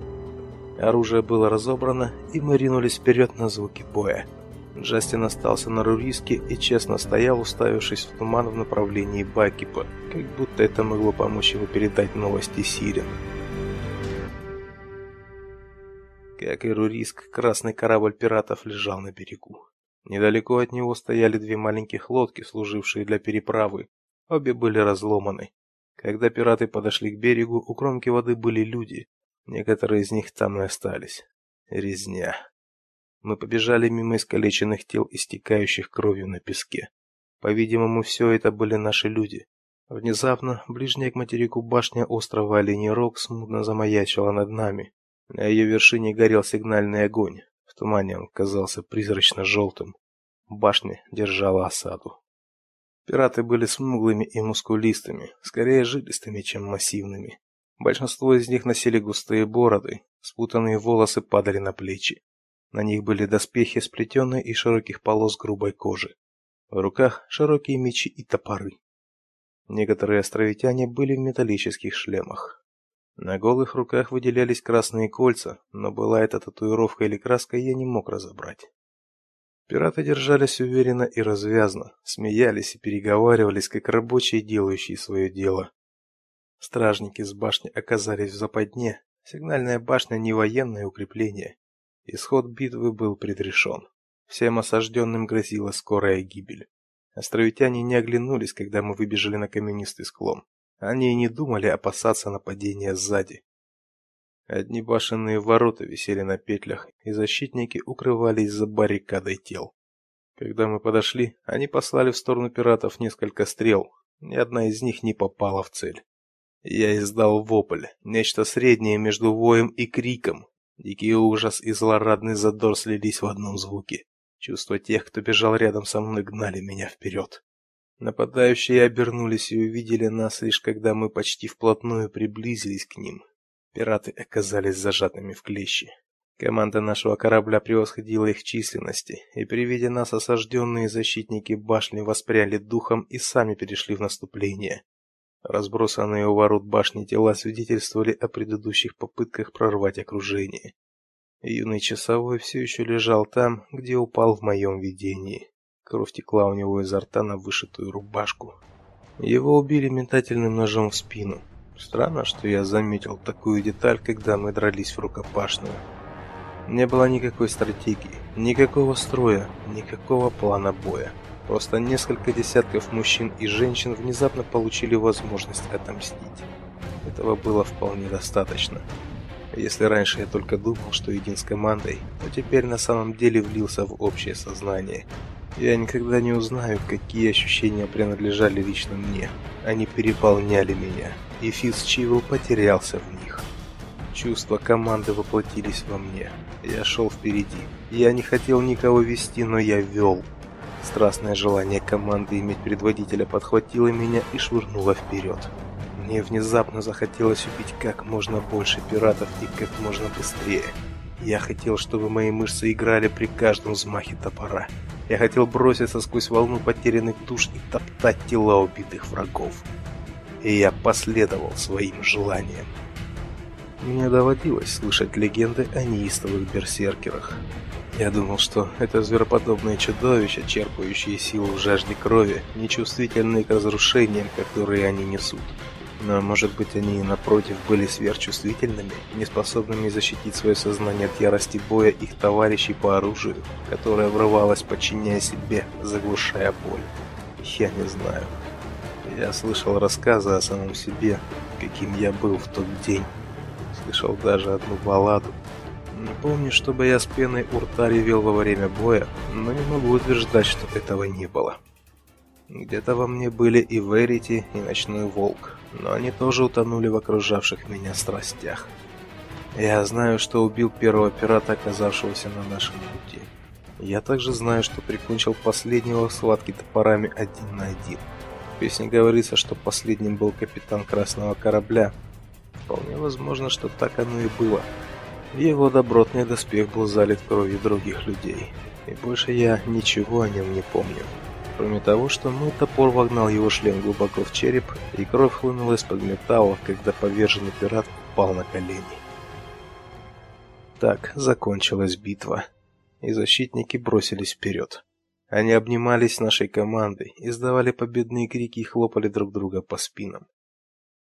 Оружие было разобрано, и мы ринулись вперед на звуки боя. Джастин остался на руриске и честно стоял, уставившись в туман в направлении Бакипа, как будто это могло помочь ему передать новости Сирен. Как и Руриск, красный корабль пиратов лежал на берегу. Недалеко от него стояли две маленьких лодки, служившие для переправы. Обе были разломаны. Когда пираты подошли к берегу, у кромки воды были люди. Некоторые из них там и остались. Резня. Мы побежали мимо искалеченных тел, истекающих кровью на песке. По-видимому, все это были наши люди. Внезапно, ближняя к материку башня острова Оленей смутно замаячила над нами. На ее вершине горел сигнальный огонь. В тумане он казался призрачно желтым. Башня держала осаду. Пираты были смуглыми и мускулистыми, скорее жилистыми, чем массивными. Большинство из них носили густые бороды, спутанные волосы падали на плечи. На них были доспехи, сплетенные из широких полос грубой кожи. В руках широкие мечи и топоры. Некоторые островитяне были в металлических шлемах. На голых руках выделялись красные кольца, но была это татуировка или краска, я не мог разобрать. Пираты держались уверенно и развязно, смеялись и переговаривались, как рабочие, делающие свое дело. Стражники с башни оказались в западне. Сигнальная башня не военное укрепление. Исход битвы был предрешен. Всем осажденным грозила скорая гибель. Островитяне не оглянулись, когда мы выбежали на каменистый склон. Они не думали опасаться нападения сзади. Одни башенные ворота висели на петлях, и защитники укрывались за баррикадой тел. Когда мы подошли, они послали в сторону пиратов несколько стрел. Ни одна из них не попала в цель. Я издал вопль, нечто среднее между воем и криком, Дикий ужас и злорадный задор слились в одном звуке. Чувства тех, кто бежал рядом со мной, гнали меня вперед. Нападающие обернулись и увидели нас лишь когда мы почти вплотную приблизились к ним. Пираты оказались зажатыми в клещи. Команда нашего корабля превосходила их численности, и при виде нас осажденные защитники башни воспряли духом и сами перешли в наступление. Разбросанные у ворот башни тела свидетельствовали о предыдущих попытках прорвать окружение. Юный часовой все еще лежал там, где упал в моем видении. Кровь текла у него изо рта на вышитую рубашку. Его убили метательным ножом в спину. Странно, что я заметил такую деталь, когда мы дрались в рукопашную. Не было никакой стратегии, никакого строя, никакого плана боя. Просто несколько десятков мужчин и женщин внезапно получили возможность отомстить. Этого было вполне достаточно. Если раньше я только думал, что един с командой, то теперь на самом деле влился в общее сознание. Я никогда не узнаю, какие ощущения принадлежали лично мне. Они переполняли меня, и Физ Чивил потерялся в них. Чувства команды воплотились во мне. Я шел впереди. Я не хотел никого вести, но я вел. Страстное желание команды иметь предводителя подхватило меня и швырнуло вперед. Мне внезапно захотелось убить как можно больше пиратов и как можно быстрее. Я хотел, чтобы мои мышцы играли при каждом взмахе топора. Я хотел броситься сквозь волну потерянных душ и топтать тела убитых врагов. И я последовал своим желаниям. Мне доводилось слышать легенды о неистовых берсеркерах. Я думал, что это звероподобные чудовища, черпающие силу в жажде крови, нечувствительные к разрушениям, которые они несут. Но, может быть, они, напротив, были сверхчувствительными, неспособными защитить свое сознание от ярости боя их товарищей по оружию, которое врывалось, подчиняя себе, заглушая боль. Я не знаю. Я слышал рассказы о самом себе, каким я был в тот день. Слышал даже одну балладу, не помню, чтобы я с пеной у рта ревел во время боя, но не могу утверждать, что этого не было. Где-то во мне были и Верити, и Ночной Волк, но они тоже утонули в окружавших меня страстях. Я знаю, что убил первого пирата, оказавшегося на нашем пути. Я также знаю, что прикончил последнего в схватке топорами один на один. В песне говорится, что последним был капитан красного корабля. Вполне возможно, что так оно и было. Его добротный доспех был залит кровью других людей, и больше я ничего о нем не помню. Кроме того, что мой топор вогнал его шлем глубоко в череп, и кровь хлынула из-под металла, когда поверженный пират упал на колени. Так закончилась битва, и защитники бросились вперед. Они обнимались нашей командой, издавали победные крики и хлопали друг друга по спинам.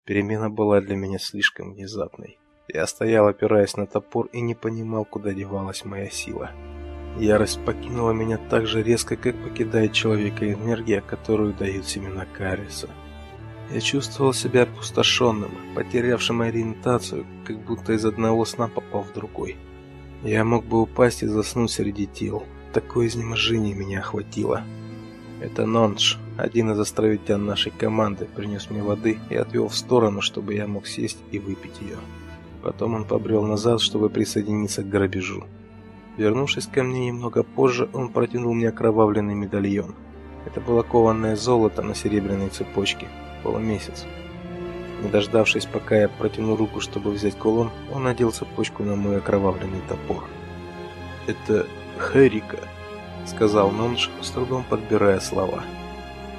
Перемена была для меня слишком внезапной. Я стоял, опираясь на топор, и не понимал, куда девалась моя сила. Ярость покинула меня так же резко, как покидает человека энергия, которую дают семена кариеса. Я чувствовал себя опустошенным, потерявшим ориентацию, как будто из одного сна попал в другой. Я мог бы упасть и заснуть среди тел. Такое изнеможение меня охватило. Это Нонж, один из островитян нашей команды, принес мне воды и отвел в сторону, чтобы я мог сесть и выпить ее. Потом он побрел назад, чтобы присоединиться к грабежу. Вернувшись ко мне немного позже, он протянул мне окровавленный медальон. Это было кованное золото на серебряной цепочке, полумесяц. Не дождавшись, пока я протяну руку, чтобы взять кулон, он надел цепочку на мой окровавленный топор. «Это Хэрика», — сказал Нонж, с трудом подбирая слова.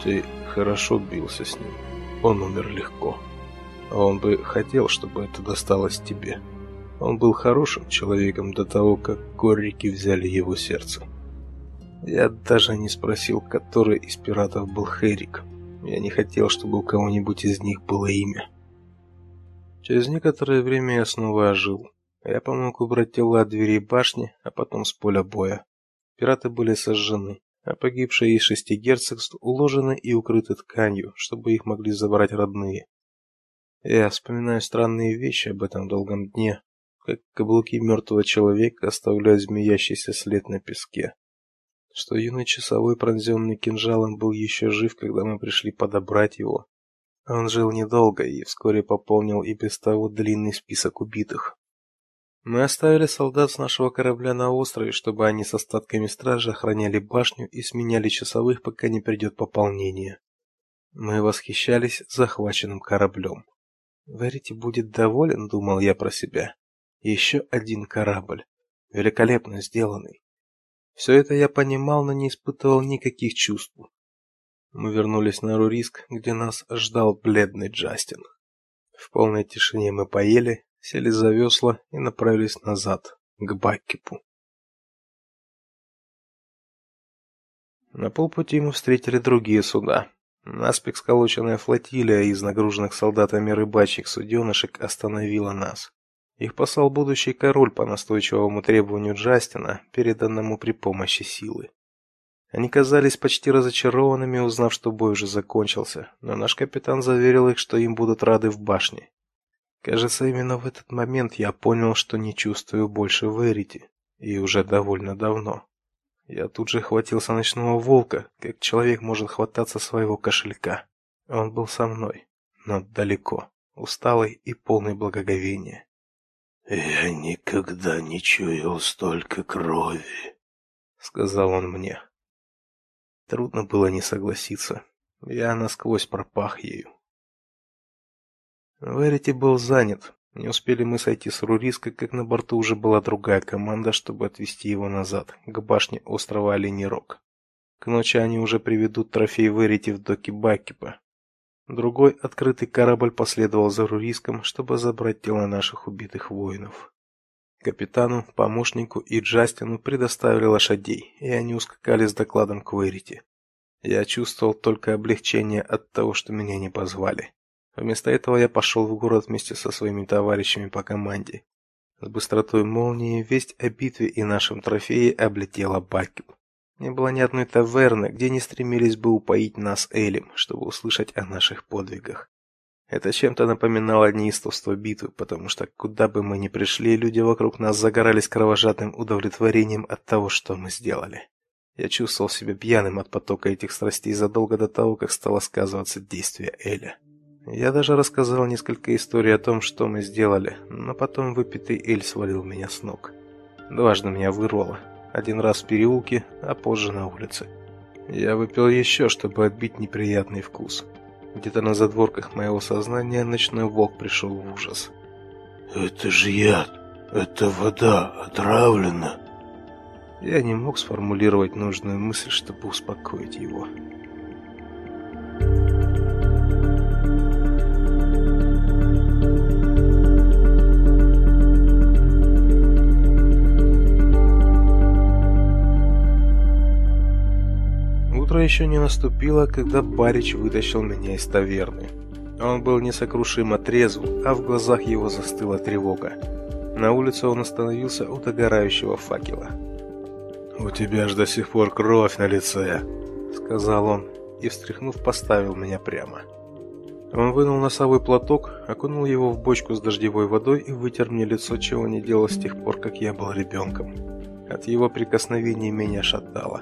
«Ты хорошо бился с ним. Он умер легко». Он бы хотел, чтобы это досталось тебе. Он был хорошим человеком до того, как горрики взяли его сердце. Я даже не спросил, который из пиратов был Херик. Я не хотел, чтобы у кого-нибудь из них было имя. Через некоторое время я снова ожил. Я помог убрать тела от дверей башни, а потом с поля боя. Пираты были сожжены, а погибшие из шести герцогств уложены и укрыты тканью, чтобы их могли забрать родные. Я вспоминаю странные вещи об этом долгом дне, как каблуки мертвого человека оставляют змеящийся след на песке. Что юный часовой, пронзенный кинжалом, был еще жив, когда мы пришли подобрать его. Он жил недолго и вскоре пополнил и без того длинный список убитых. Мы оставили солдат с нашего корабля на острове, чтобы они с остатками стражи охраняли башню и сменяли часовых, пока не придет пополнение. Мы восхищались захваченным кораблем. Верите будет доволен, думал я про себя. Еще один корабль, великолепно сделанный. Все это я понимал, но не испытывал никаких чувств. Мы вернулись на Руриск, где нас ждал бледный Джастин. В полной тишине мы поели, сели за весла и направились назад, к Баккипу. На полпути мы встретили другие суда. Наспех сколоченная флотилия из нагруженных солдатами рыбачьих суденышек остановила нас. Их послал будущий король по настойчивому требованию Джастина, переданному при помощи силы. Они казались почти разочарованными, узнав, что бой уже закончился, но наш капитан заверил их, что им будут рады в башне. Кажется, именно в этот момент я понял, что не чувствую больше Верити, и уже довольно давно. Я тут же хватился ночного волка, как человек может хвататься своего кошелька. Он был со мной, но далеко, усталый и полный благоговения. Я никогда не чуял столько крови, сказал он мне. Трудно было не согласиться. Я насквозь пропах ею. Верити был занят. Не успели мы сойти с Руриска, как на борту уже была другая команда, чтобы отвезти его назад, к башне острова Оленей Рог. К ночи они уже приведут трофей Верити в доки Бакипа. Другой открытый корабль последовал за Руриском, чтобы забрать тела наших убитых воинов. Капитану, помощнику и Джастину предоставили лошадей, и они ускакали с докладом к Верити. Я чувствовал только облегчение от того, что меня не позвали. Вместо этого я пошел в город вместе со своими товарищами по команде. С быстротой молнии весть о битве и нашем трофее облетела Бакел. Не было ни одной таверны, где не стремились бы упоить нас элем, чтобы услышать о наших подвигах. Это чем-то напоминало неистовство битвы, потому что куда бы мы ни пришли, люди вокруг нас загорались кровожадным удовлетворением от того, что мы сделали. Я чувствовал себя пьяным от потока этих страстей задолго до того, как стало сказываться действие Эля. Я даже рассказал несколько историй о том, что мы сделали, но потом выпитый эль свалил меня с ног. Дважды меня вырвало. Один раз в переулке, а позже на улице. Я выпил еще, чтобы отбить неприятный вкус. Где-то на задворках моего сознания ночной волк пришел в ужас. «Это же яд! Это вода! Отравлена!» Я не мог сформулировать нужную мысль, чтобы успокоить его. Утро еще не наступило, когда Барич вытащил меня из таверны. Он был несокрушимо трезв, а в глазах его застыла тревога. На улице он остановился у догорающего факела. «У тебя ж до сих пор кровь на лице», — сказал он и, встряхнув, поставил меня прямо. Он вынул носовой платок, окунул его в бочку с дождевой водой и вытер мне лицо, чего не делал с тех пор, как я был ребенком. От его прикосновений меня шатало.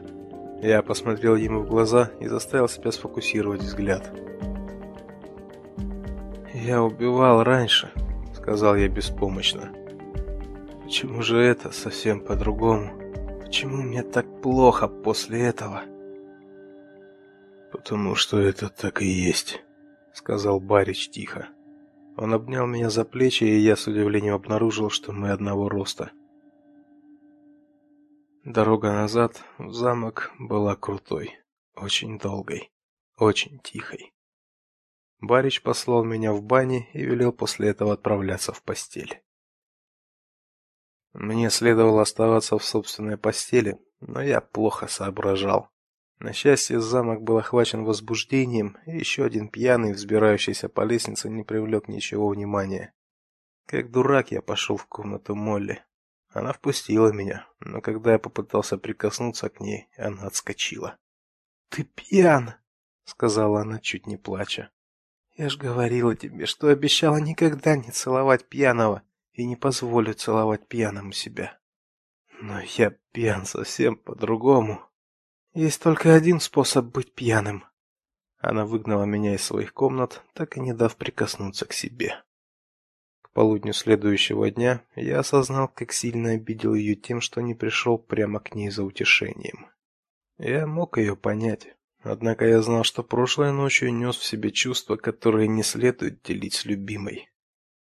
Посмотрел ему в глаза и заставил себя сфокусировать взгляд. «Я убивал раньше», — сказал я беспомощно. «Почему же это совсем по-другому? Почему мне так плохо после этого?» «Потому что это так и есть», — сказал Барич тихо. Он обнял меня за плечи, и я с удивлением обнаружил, что мы одного роста. Дорога назад в замок была крутой, очень долгой, очень тихой. Барич послал меня в бане и велел после этого отправляться в постель. Мне следовало оставаться в собственной постели, но я плохо соображал. На счастье, замок был охвачен возбуждением, и еще один пьяный, взбирающийся по лестнице, не привлек ничего внимания. Как дурак я пошел в комнату Молли. Она впустила меня, но когда я попытался прикоснуться к ней, она отскочила. "Ты пьян", сказала она, чуть не плача. "Я ж говорила тебе, что обещала никогда не целовать пьяного и не позволю целовать пьяному себя. Но я пьян совсем по-другому. Есть только один способ быть пьяным". Она выгнала меня из своих комнат, так и не дав прикоснуться к себе полудню следующего дня я осознал, как сильно обидел ее тем, что не пришел прямо к ней за утешением. Я мог ее понять, однако я знал, что прошлой ночью нес в себе чувства, которые не следует делить с любимой.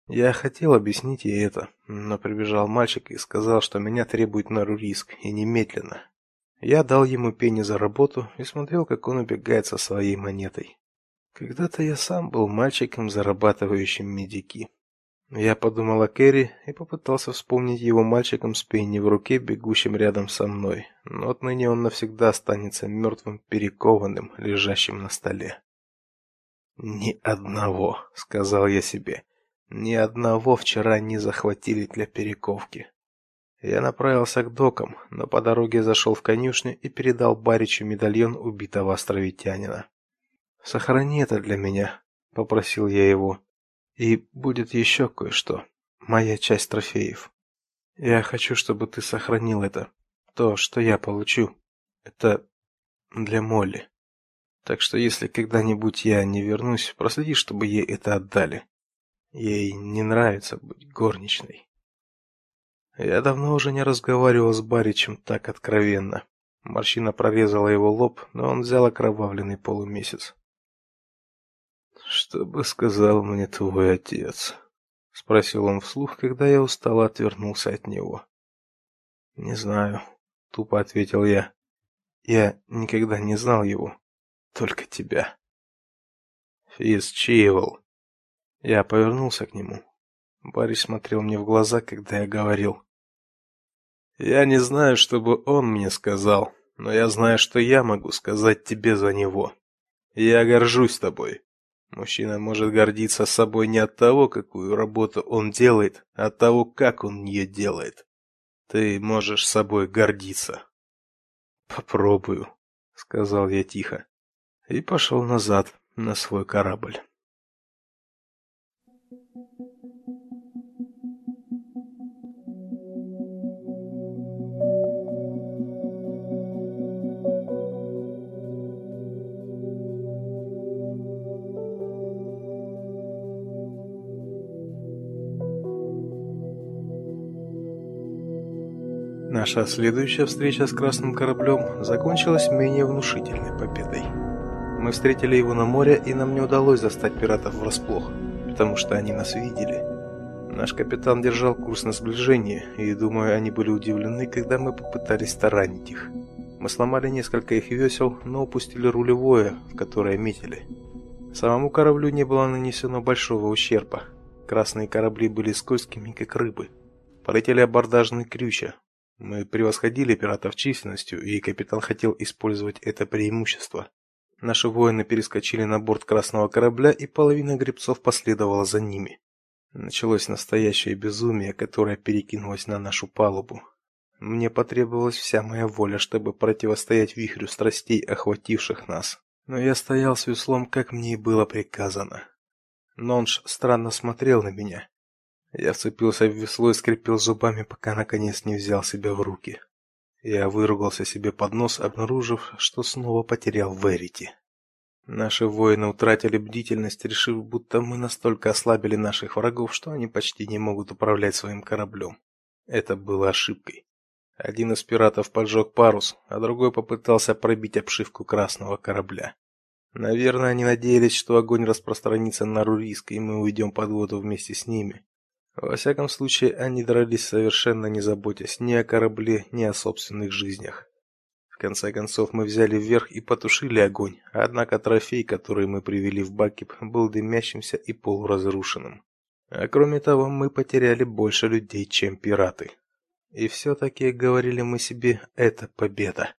Я хотел объяснить ей это, но прибежал мальчик и сказал, что меня требует на риск и немедленно. Я дал ему пени за работу и смотрел, как он убегает со своей монетой. Когда-то я сам был мальчиком, зарабатывающим медики. Я подумал о Кэрри и попытался вспомнить его мальчиком с пенни в руке, бегущим рядом со мной. Но отныне он навсегда останется мертвым, перекованным, лежащим на столе. Ни одного, сказал я себе. Ни одного вчера не захватили для перековки. Я направился к докам, но по дороге зашел в конюшню и передал Баричу медальон убитого островитянина. "Сохрани это для меня", попросил я его. "И будет еще кое-что. Моя часть трофеев. Я хочу, чтобы ты сохранил это. То, что я получу, это для Молли. Так что если когда-нибудь я не вернусь, проследи, чтобы ей это отдали. Ей не нравится быть горничной". Я давно уже не разговаривал с Баричем так откровенно. Морщина прорезала его лоб, но он взял окровавленный полумесяц. Что бы сказал мне твой отец? спросил он вслух, когда я устало отвернулся от него. Не знаю, тупо ответил я. Я никогда не знал его, только тебя. Физ. Я повернулся к нему. Барич смотрел мне в глаза, когда я говорил: я не знаю, что бы он мне сказал, но я знаю, что я могу сказать тебе за него. Я горжусь тобой. Мужчина может гордиться собой не от того, какую работу он делает, а от того, как он ее делает. Ты можешь собой гордиться. Попробую, сказал я тихо и пошел назад на свой корабль. Наша следующая встреча с красным кораблем закончилась менее внушительной победой. Мы встретили его на море, и нам не удалось застать пиратов врасплох, потому что они нас видели. Наш капитан держал курс на сближение, и, думаю, они были удивлены, когда мы попытались таранить их. Мы сломали несколько их весел, но упустили рулевое, которое метили. Самому кораблю не было нанесено большого ущерба. Красные корабли были скользкими, как рыбы. Полетели абордажные крючья, мы превосходили пиратов численностью, и капитан хотел использовать это преимущество. Наши воины перескочили на борт красного корабля, и половина гребцов последовала за ними. Началось настоящее безумие, которое перекинулось на нашу палубу. Мне потребовалась вся моя воля, чтобы противостоять вихрю страстей, охвативших нас. Но я стоял с веслом, как мне и было приказано. Нонш странно смотрел на меня. Я вцепился в весло и скрипел зубами, пока наконец не взял себя в руки. Я выругался себе под нос, обнаружив, что снова потерял Верити. Наши воины утратили бдительность, решив, будто мы настолько ослабили наших врагов, что они почти не могут управлять своим кораблем. Это было ошибкой. Один из пиратов поджег парус, а другой попытался пробить обшивку красного корабля. Наверное, они надеялись, что огонь распространится на Руриск, и мы уйдем под воду вместе с ними. Во всяком случае, они дрались совершенно не заботясь ни о корабле, ни о собственных жизнях. В конце концов мы взяли вверх и потушили огонь, однако трофей, который мы привели в Бакип, был дымящимся и полуразрушенным. А кроме того, мы потеряли больше людей, чем пираты. И все таки говорили мы себе, это победа.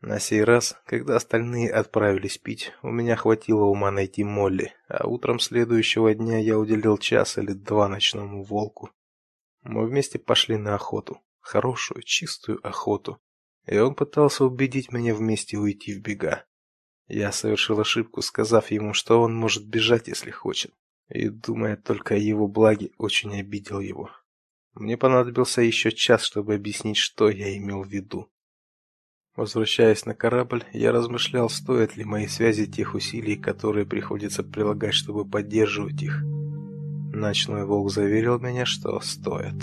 На сей раз, когда остальные отправились пить, у меня хватило ума найти Молли, а утром следующего дня я уделил час или два ночному волку. Мы вместе пошли на охоту, хорошую, чистую охоту. И он пытался убедить меня вместе уйти в бега. Я совершил ошибку, сказав ему, что он может бежать, если хочет, и думая только о его благе, очень обидел его. Мне понадобился еще час, чтобы объяснить, что я имел в виду. Возвращаясь на корабль, я размышлял, стоят ли мои связи тех усилий, которые приходится прилагать, чтобы поддерживать их. Ночной волк заверил меня, что стоят.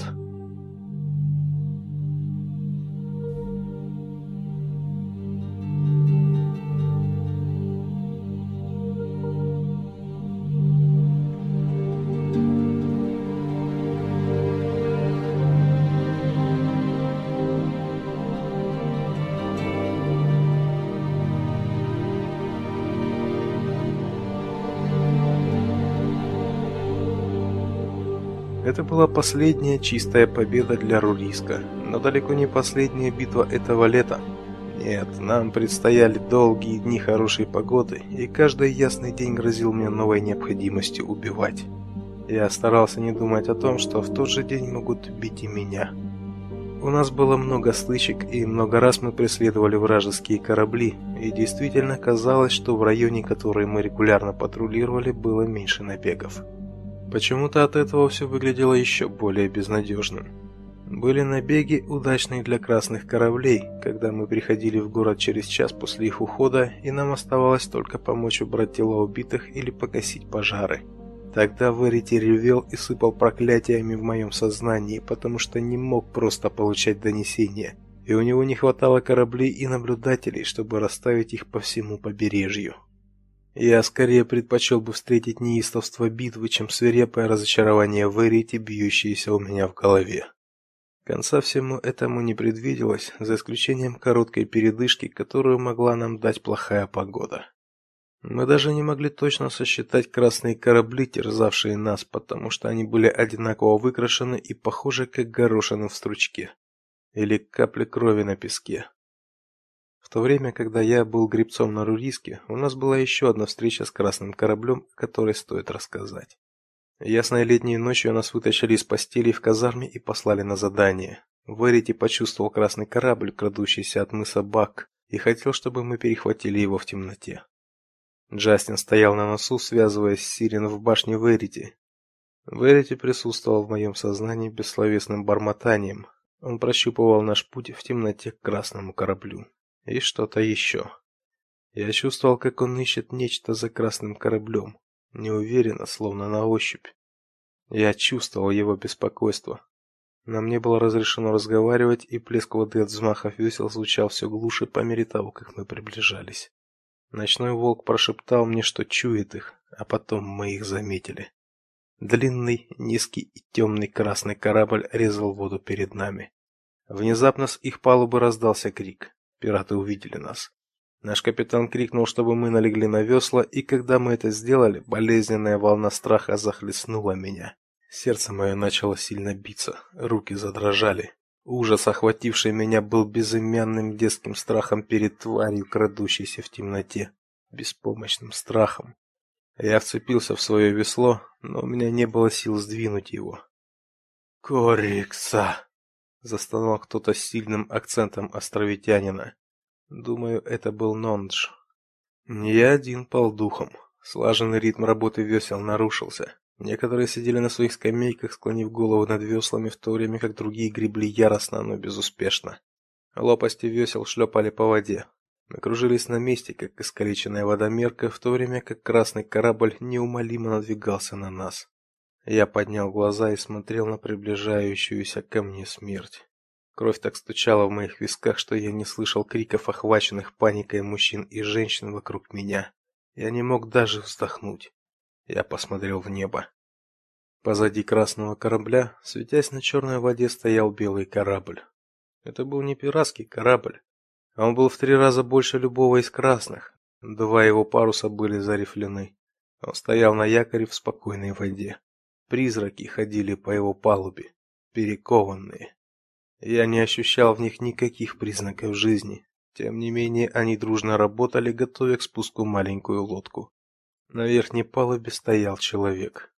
Была последняя чистая победа для Руриска, но далеко не последняя битва этого лета. Нет, нам предстояли долгие дни хорошей погоды, и каждый ясный день грозил мне новой необходимостью убивать. Я старался не думать о том, что в тот же день могут убить и меня. У нас было много стычек, и много раз мы преследовали вражеские корабли, и действительно казалось, что в районе, который мы регулярно патрулировали, было меньше набегов. Почему-то от этого все выглядело еще более безнадежным. Были набеги, удачные для красных кораблей, когда мы приходили в город через час после их ухода, и нам оставалось только помочь убрать тела убитых или погасить пожары. Тогда Верити ревел и сыпал проклятиями в моем сознании, потому что не мог просто получать донесения, и у него не хватало кораблей и наблюдателей, чтобы расставить их по всему побережью. Я скорее предпочел бы встретить неистовство битвы, чем свирепое разочарование Верити, бьющееся у меня в голове. Конца всему этому не предвиделось, за исключением короткой передышки, которую могла нам дать плохая погода. Мы даже не могли точно сосчитать красные корабли, терзавшие нас, потому что они были одинаково выкрашены и похожи как горошины в стручке или капли крови на песке. В то время, когда я был гребцом на Руриске, у нас была еще одна встреча с красным кораблем, о которой стоит рассказать. Ясной летней ночью нас вытащили из постели в казарме и послали на задание. Верити почувствовал красный корабль, крадущийся от мыса Бак, и хотел, чтобы мы перехватили его в темноте. Джастин стоял на носу, связываясь с Сирен в башне Верити. Верити присутствовал в моем сознании бессловесным бормотанием. Он прощупывал наш путь в темноте к красному кораблю. И что-то еще. Я чувствовал, как он ищет нечто за красным кораблем, неуверенно, словно на ощупь. Я чувствовал его беспокойство. Нам не было разрешено разговаривать, и плеск воды от взмахов весел звучал все глуше по мере того, как мы приближались. Ночной волк прошептал мне, что чует их, а потом мы их заметили. Длинный, низкий и темный красный корабль резал воду перед нами. Внезапно с их палубы раздался крик. Пираты увидели нас. Наш капитан крикнул, чтобы мы налегли на весла, и когда мы это сделали, болезненная волна страха захлестнула меня. Сердце мое начало сильно биться, руки задрожали. Ужас, охвативший меня, был безымянным детским страхом перед тварью, крадущейся в темноте, беспомощным страхом. Я вцепился в свое весло, но у меня не было сил сдвинуть его. «Корикса!» — застонал кто-то с сильным акцентом островитянина. Думаю, это был Нондж. Я один пал духом. Слаженный ритм работы весел нарушился. Некоторые сидели на своих скамейках, склонив голову над веслами, в то время как другие гребли яростно, но безуспешно. Лопасти весел шлепали по воде. Мы кружились на месте, как искалеченная водомерка, в то время как красный корабль неумолимо надвигался на нас. Я поднял глаза и смотрел на приближающуюся ко мне смерть. Кровь так стучала в моих висках, что я не слышал криков охваченных паникой мужчин и женщин вокруг меня. Я не мог даже вздохнуть. Я посмотрел в небо. Позади красного корабля, светясь на черной воде, стоял белый корабль. Это был не пиратский корабль. Он был в три раза больше любого из красных. Два его паруса были зарифлены. Он стоял на якоре в спокойной воде. Призраки ходили по его палубе, перекованные. Я не ощущал в них никаких признаков жизни. Тем не менее, они дружно работали, готовя к спуску маленькую лодку. На верхней палубе стоял человек.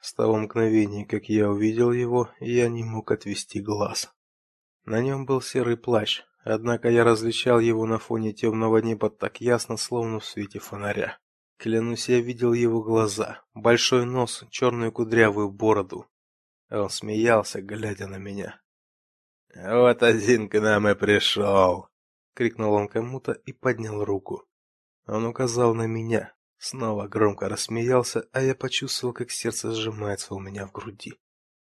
С того мгновения, как я увидел его, я не мог отвести глаз. На нем был серый плащ, однако я различал его на фоне темного неба так ясно, словно в свете фонаря. Клянусь, я видел его глаза, большой нос, черную кудрявую бороду. Он смеялся, глядя на меня. «Вот один к нам и пришел!» — крикнул он кому-то и поднял руку. Он указал на меня, Снова громко рассмеялся, а я почувствовал, как сердце сжимается у меня в груди.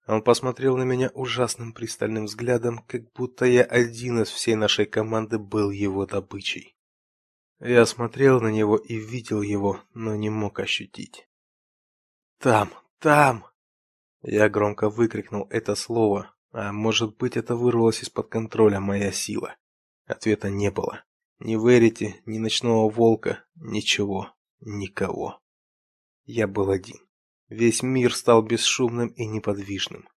Он посмотрел на меня ужасным пристальным взглядом, как будто я один из всей нашей команды был его добычей. Я смотрел на него и видел его, но не мог ощутить. Там, там. Я громко выкрикнул это слово, а может быть, это вырвалось из-под контроля моя сила. Ответа не было. Ни Верити, ни ночного волка, ничего. Никого. Я был один. Весь мир стал бесшумным и неподвижным.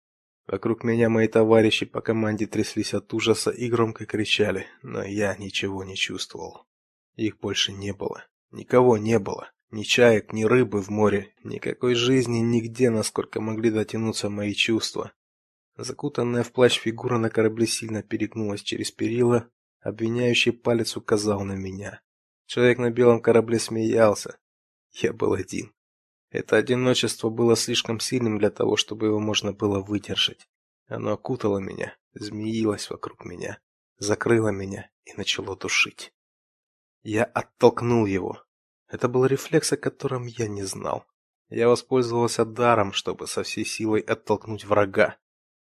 Вокруг меня мои товарищи по команде тряслись от ужаса и громко кричали, но я ничего не чувствовал. Их больше не было. Никого не было. Ни чаек, ни рыбы в море, никакой жизни нигде, насколько могли дотянуться мои чувства. Закутанная в плащ фигура на корабле сильно перегнулась через перила, обвиняющий палец указал на меня. Человек на белом корабле смеялся. Я был один. Это одиночество было слишком сильным для того, чтобы его можно было выдержать. Оно окутало меня, змеилось вокруг меня, закрыло меня и начало душить. Я оттолкнул его, это был рефлекс, о котором я не знал. Я воспользовался даром, чтобы со всей силой оттолкнуть врага.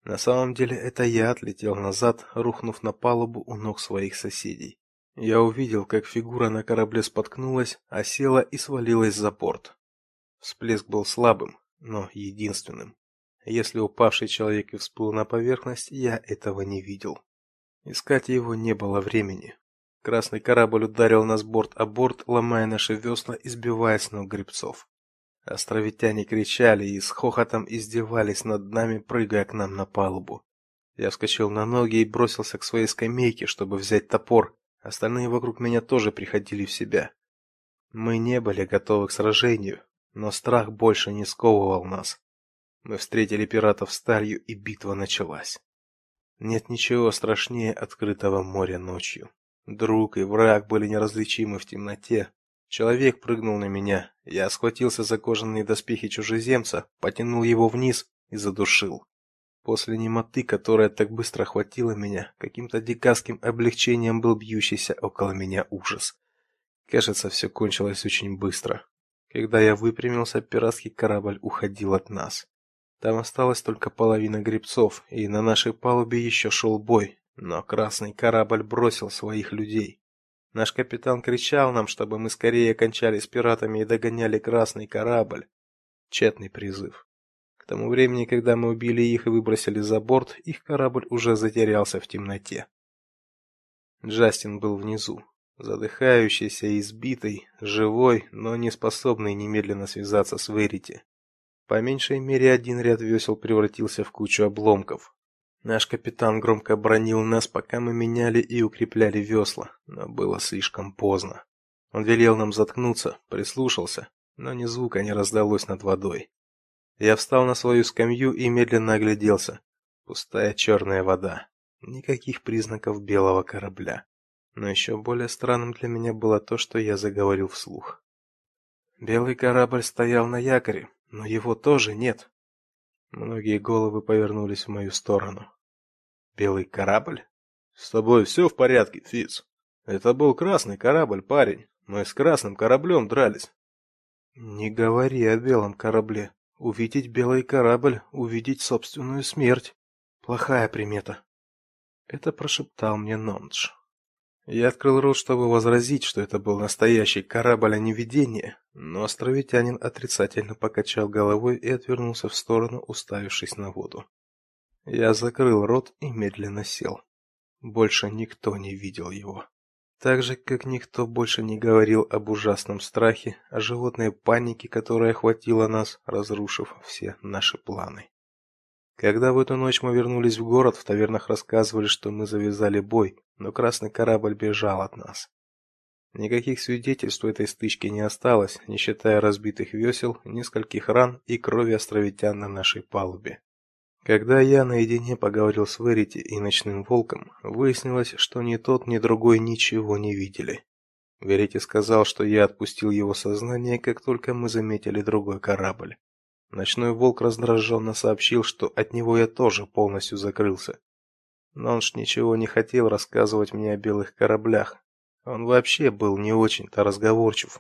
На самом деле это я отлетел назад, рухнув на палубу у ног своих соседей. Я увидел, как фигура на корабле споткнулась, осела и свалилась за борт. Всплеск был слабым, но единственным. Если упавший человек и всплыл на поверхность, я этого не видел. Искать его не было времени. Красный корабль ударил нас борт о борт, ломая наши весла и сбивая с ног гребцов. Островитяне кричали и с хохотом издевались над нами, прыгая к нам на палубу. Я вскочил на ноги и бросился к своей скамейке, чтобы взять топор. Остальные вокруг меня тоже приходили в себя. Мы не были готовы к сражению, но страх больше не сковывал нас. Мы встретили пиратов сталью, и битва началась. Нет ничего страшнее открытого моря ночью. Друг и враг были неразличимы в темноте. Человек прыгнул на меня. Я схватился за кожаные доспехи чужеземца, потянул его вниз и задушил. После немоты, которая так быстро охватила меня, каким-то дикарским облегчением был бьющийся около меня ужас. Кажется, все кончилось очень быстро. Когда я выпрямился, пиратский корабль уходил от нас. Там осталась только половина гребцов, и на нашей палубе еще шел бой, но красный корабль бросил своих людей. Наш капитан кричал нам, чтобы мы скорее кончали с пиратами и догоняли красный корабль. Тщетный призыв. К тому времени, когда мы убили их и выбросили за борт, их корабль уже затерялся в темноте. Джастин был внизу, задыхающийся избитый, живой, но не способный немедленно связаться с Верити. По меньшей мере один ряд весел превратился в кучу обломков, Наш капитан громко бронил нас, пока мы меняли и укрепляли весла, но было слишком поздно. Он велел нам заткнуться, прислушался, но ни звука не раздалось над водой. Я встал на свою скамью и медленно огляделся. Пустая черная вода. Никаких признаков белого корабля. Но еще более странным для меня было то, что я заговорил вслух. Белый корабль стоял на якоре, но его тоже нет. Многие головы повернулись в мою сторону. Белый корабль? С тобой все в порядке, Фиц? Это был красный корабль, парень. Мы с красным кораблем дрались. Не говори о белом корабле. Увидеть белый корабль, увидеть собственную смерть. Плохая примета. Это прошептал мне Нонж. Я открыл рот, чтобы возразить, что это был настоящий корабль, а не видение, но островитянин отрицательно покачал головой и отвернулся в сторону, уставившись на воду. Я закрыл рот и медленно сел. Больше никто не видел его. Так же, как никто больше не говорил об ужасном страхе, о животной панике, которая охватила нас, разрушив все наши планы. Когда в эту ночь мы вернулись в город, в тавернах рассказывали, что мы завязали бой, но красный корабль бежал от нас. Никаких свидетельств этой стычки не осталось, не считая разбитых весел, нескольких ран и крови островитян на нашей палубе. Когда я наедине поговорил с Верити и ночным волком, выяснилось, что ни тот, ни другой ничего не видели. Верити сказал, что я отпустил его сознание, как только мы заметили другой корабль. Ночной волк раздраженно сообщил, что от него я тоже полностью закрылся. Но он ж ничего не хотел рассказывать мне о белых кораблях. Он вообще был не очень-то разговорчив.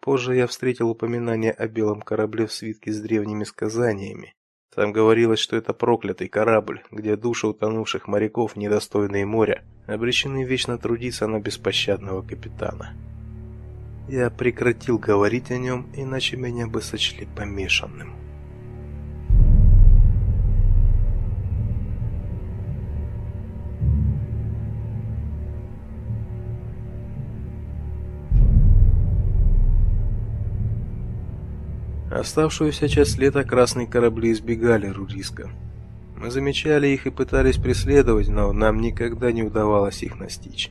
Позже я встретил упоминание о белом корабле в свитке с древними сказаниями. Там говорилось, что это проклятый корабль, где души утонувших моряков, недостойные моря, обречены вечно трудиться на беспощадного капитана. Я прекратил говорить о нем, иначе меня бы сочли помешанным. Оставшуюся часть лета красные корабли избегали Руриска. Мы замечали их и пытались преследовать, но нам никогда не удавалось их настичь.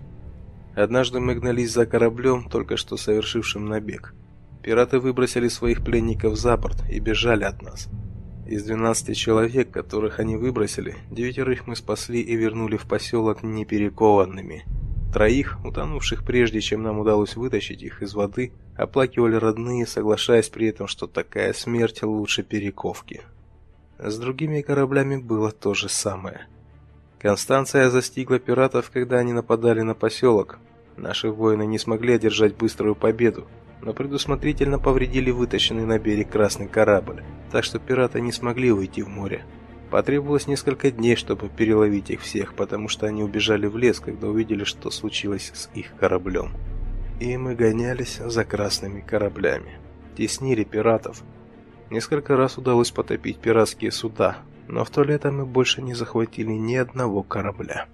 Однажды мы гнались за кораблем, только что совершившим набег. Пираты выбросили своих пленников за борт и бежали от нас. Из 12 человек, которых они выбросили, девятерых мы спасли и вернули в поселок неперекованными. Троих, утонувших прежде, чем нам удалось вытащить их из воды, оплакивали родные, соглашаясь при этом, что такая смерть лучше перековки. С другими кораблями было то же самое. Констанция застигла пиратов, когда они нападали на поселок. Наши воины не смогли одержать быструю победу, но предусмотрительно повредили вытащенный на берег красный корабль, так что пираты не смогли уйти в море. Потребовалось несколько дней, чтобы переловить их всех, потому что они убежали в лес, когда увидели, что случилось с их кораблем. И мы гонялись за красными кораблями, теснили пиратов, Несколько раз удалось потопить пиратские суда, но в то лето мы больше не захватили ни одного корабля.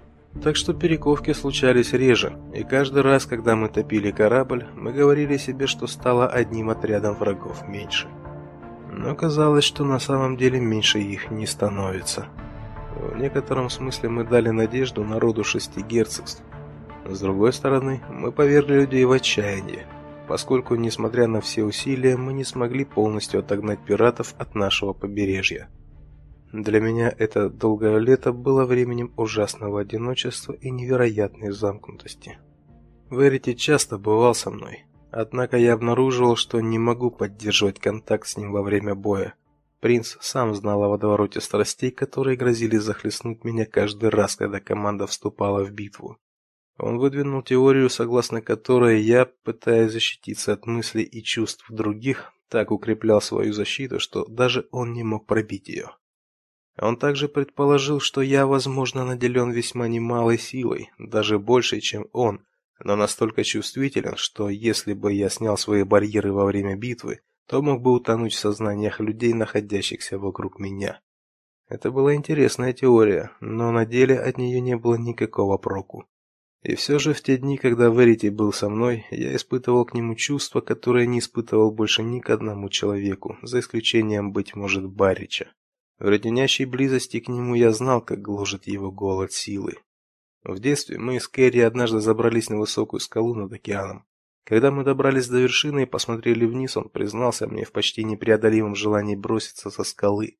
Так что перековки случались реже, и каждый раз, когда мы топили корабль, мы говорили себе, что стало одним отрядом врагов меньше. Но казалось, что на самом деле меньше их не становится. В некотором смысле мы дали надежду народу шести герцогств. С другой стороны, мы повергли людей в отчаяние, поскольку, несмотря на все усилия, мы не смогли полностью отогнать пиратов от нашего побережья. Для меня это долгое лето было временем ужасного одиночества и невероятной замкнутости. Верити часто бывал со мной, однако я обнаружил, что не могу поддерживать контакт с ним во время боя. Принц сам знал о водовороте страстей, которые грозили захлестнуть меня каждый раз, когда команда вступала в битву. Он выдвинул теорию, согласно которой я, пытаясь защититься от мыслей и чувств других, так укреплял свою защиту, что даже он не мог пробить ее. Он также предположил, что я, возможно, наделен весьма немалой силой, даже большей, чем он, но настолько чувствителен, что если бы я снял свои барьеры во время битвы, то мог бы утонуть в сознаниях людей, находящихся вокруг меня. Это была интересная теория, но на деле от нее не было никакого проку. И все же в те дни, когда Верити был со мной, я испытывал к нему чувства, которые не испытывал больше ни к одному человеку, за исключением быть может Барича. В роденящей близости к нему я знал, как гложет его голод силы. В детстве мы с Кэрри однажды забрались на высокую скалу над океаном. Когда мы добрались до вершины и посмотрели вниз, он признался мне в почти непреодолимом желании броситься со скалы.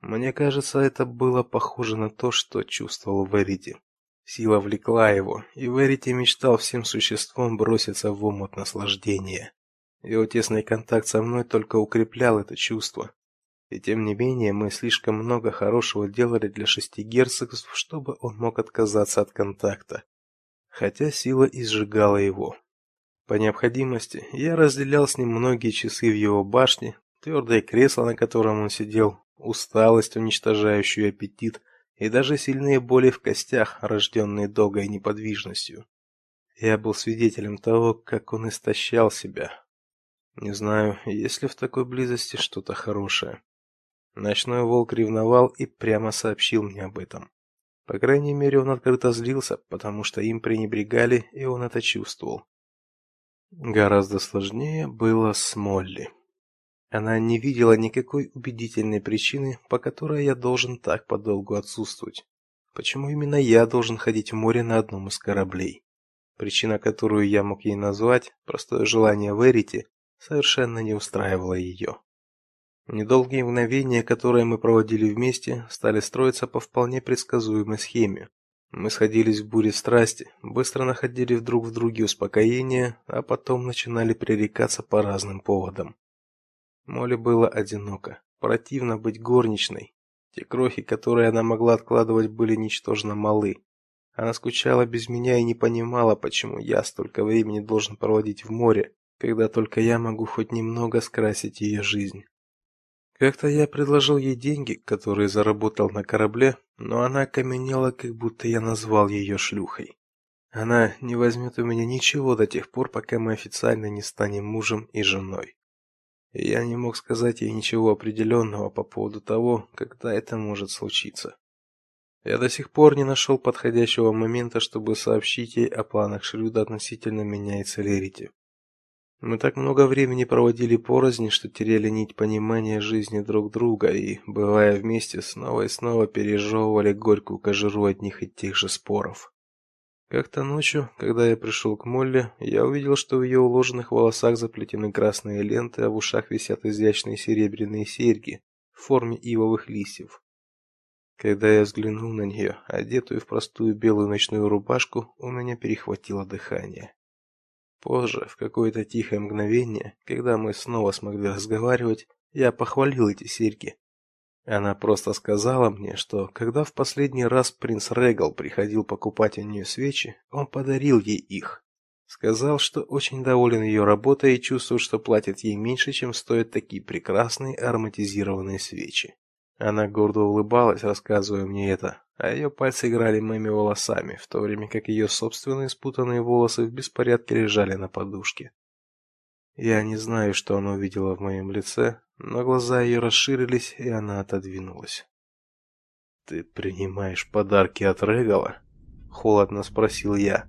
Мне кажется, это было похоже на то, что чувствовал Верити. Сила влекла его, и Верити мечтал всем существом броситься в омут наслаждения. Его тесный контакт со мной только укреплял это чувство. И тем не менее, мы слишком много хорошего делали для шести герцогств, чтобы он мог отказаться от контакта. Хотя сила изжигала его. По необходимости я разделял с ним многие часы в его башне, твердое кресло, на котором он сидел, усталость, уничтожающую аппетит – и даже сильные боли в костях, рожденные долгой неподвижностью. Я был свидетелем того, как он истощал себя. Не знаю, есть ли в такой близости что-то хорошее. Ночной волк ревновал и прямо сообщил мне об этом. По крайней мере, он открыто злился, потому что им пренебрегали, и он это чувствовал. Гораздо сложнее было с Молли. Она не видела никакой убедительной причины, по которой я должен так подолгу отсутствовать. Почему именно я должен ходить в море на одном из кораблей? Причина, которую я мог ей назвать, простое желание Верити, совершенно не устраивала ее. Недолгие мгновения, которые мы проводили вместе, стали строиться по вполне предсказуемой схеме. Мы сходились в буре страсти, быстро находили друг в друге успокоение, а потом начинали пререкаться по разным поводам. Молли было одиноко. Противно быть горничной. Те крохи, которые она могла откладывать, были ничтожно малы. Она скучала без меня и не понимала, почему я столько времени должен проводить в море, когда только я могу хоть немного скрасить ее жизнь. Как-то я предложил ей деньги, которые заработал на корабле, но она окаменела, как будто я назвал ее шлюхой. Она не возьмет у меня ничего до тех пор, пока мы официально не станем мужем и женой я не мог сказать ей ничего определенного по поводу того, когда это может случиться. Я до сих пор не нашел подходящего момента, чтобы сообщить ей о планах Шрюда относительно меня и Целерити. Мы так много времени проводили порознь, что теряли нить понимания жизни друг друга и, бывая вместе, снова и снова пережевывали горькую кожуру одних и тех же споров. Как-то ночью, когда я пришел к Молле, я увидел, что в ее уложенных волосах заплетены красные ленты, а в ушах висят изящные серебряные серьги в форме ивовых листьев. Когда я взглянул на нее, одетую в простую белую ночную рубашку, у меня перехватило дыхание. Позже, в какое-то тихое мгновение, когда мы снова смогли разговаривать, я похвалил эти серьги. Она просто сказала мне, что когда в последний раз принц Регал приходил покупать у нее свечи, он подарил ей их. Сказал, что очень доволен ее работой и чувствует, что платит ей меньше, чем стоят такие прекрасные ароматизированные свечи. Она гордо улыбалась, рассказывая мне это, а ее пальцы играли моими волосами, в то время как ее собственные спутанные волосы в беспорядке лежали на подушке. Я не знаю, что она увидела в моем лице, но глаза ее расширились, и она отодвинулась. Ты принимаешь подарки от Регала? холодно спросил я.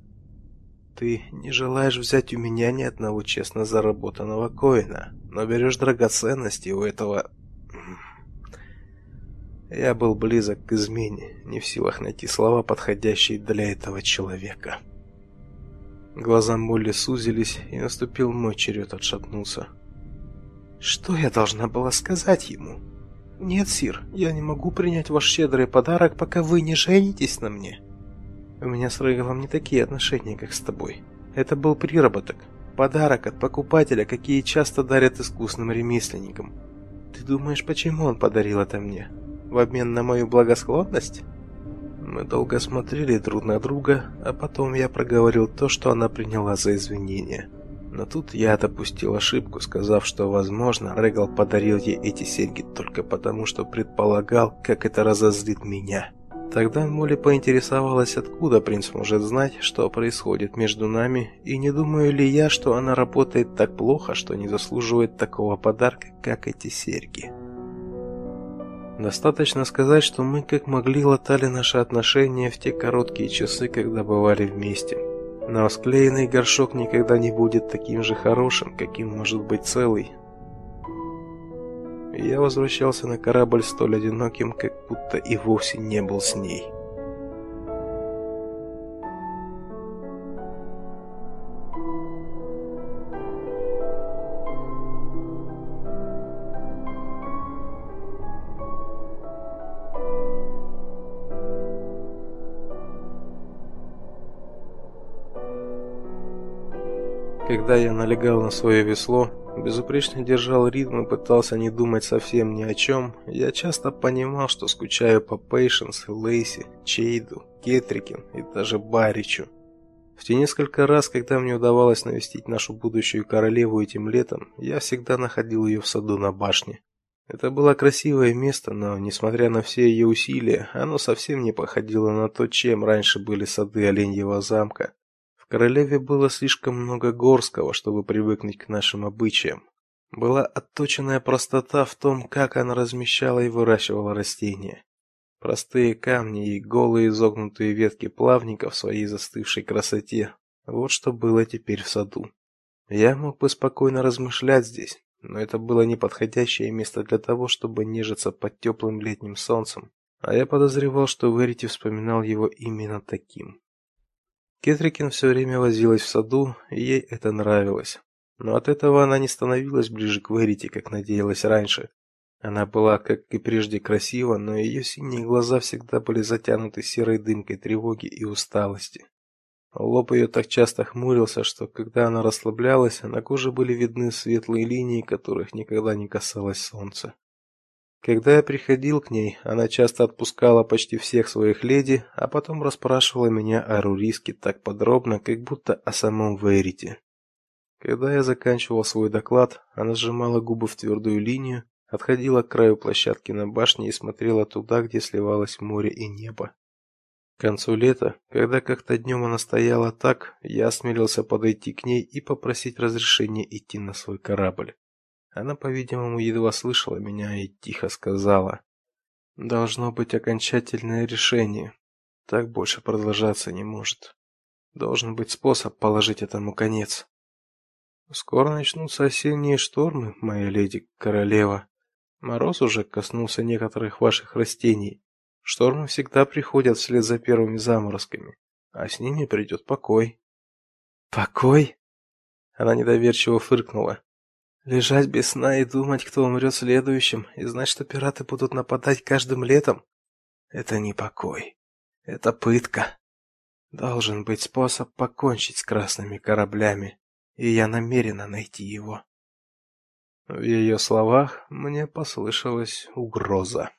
Ты не желаешь взять у меня ни одного честно заработанного коина, но берешь драгоценности у этого я был близок к измене, не в силах найти слова, подходящие для этого человека. Глаза Молли сузились, и наступил мой черед отшатнуться. Что я должна была сказать ему? Нет, сир, я не могу принять ваш щедрый подарок, пока вы не женитесь на мне. У меня с Рыгалом не такие отношения, как с тобой. Это был приработок, подарок от покупателя, какие часто дарят искусным ремесленникам. Ты думаешь, почему он подарил это мне? в обмен на мою благосклонность? Мы долго смотрели друг на друга, а потом я проговорил то, что она приняла за извинение. Но тут я допустил ошибку, сказав, что, возможно, Регал подарил ей эти серьги только потому, что предполагал, как это разозлит меня. Тогда Молли поинтересовалась, откуда принц может знать, что происходит между нами, и не думаю ли я, что она работает так плохо, что не заслуживает такого подарка, как эти серьги. Достаточно сказать, что мы как могли латали наши отношения в те короткие часы, когда бывали вместе. Но склеенный горшок никогда не будет таким же хорошим, каким может быть целый. Я возвращался на корабль столь одиноким, как будто и вовсе не был с ней. Когда я налегал на свое весло, безупречно держал ритм и пытался не думать совсем ни о чем, я часто понимал, что скучаю по Пейшенс, Лейси, Чейду, Кетрикин и даже Баричу. В те несколько раз, когда мне удавалось навестить нашу будущую королеву этим летом, я всегда находил ее в саду на башне. Это было красивое место, но, несмотря на все ее усилия, оно совсем не походило на то, чем раньше были сады Оленьего замка. В королеве было слишком много горского, чтобы привыкнуть к нашим обычаям. Была отточенная простота в том, как она размещала и выращивала растения. Простые камни и голые изогнутые ветки плавника в своей застывшей красоте. Вот что было теперь в саду. Я мог бы спокойно размышлять здесь, но это было неподходящее место для того, чтобы нежиться под теплым летним солнцем. А я подозревал, что Верити вспоминал его именно таким. Кетрикин все время возилась в саду, и ей это нравилось. Но от этого она не становилась ближе к Верите, как надеялась раньше. Она была, как и прежде, красива, но ее синие глаза всегда были затянуты серой дымкой тревоги и усталости. Лоб ее так часто хмурился, что когда она расслаблялась, на коже были видны светлые линии, которых никогда не касалось солнца. Когда я приходил к ней, она часто отпускала почти всех своих леди, а потом расспрашивала меня о Руриске так подробно, как будто о самом Верите. Когда я заканчивал свой доклад, она сжимала губы в твердую линию, отходила к краю площадки на башне и смотрела туда, где сливалось море и небо. К концу лета, когда как-то днем она стояла так, я осмелился подойти к ней и попросить разрешения идти на свой корабль. Она, по-видимому, едва слышала меня и тихо сказала: "Должно быть окончательное решение. Так больше продолжаться не может. Должен быть способ положить этому конец". Скоро начнутся осенние штормы, моя леди королева. Мороз уже коснулся некоторых ваших растений. Штормы всегда приходят вслед за первыми заморозками, а с ними придет покой. Покой? Она недоверчиво фыркнула. Лежать без сна и думать, кто умрет следующим, и знать, что пираты будут нападать каждым летом это не покой. Это пытка. Должен быть способ покончить с красными кораблями и я намерена найти его. В ее словах мне послышалась угроза.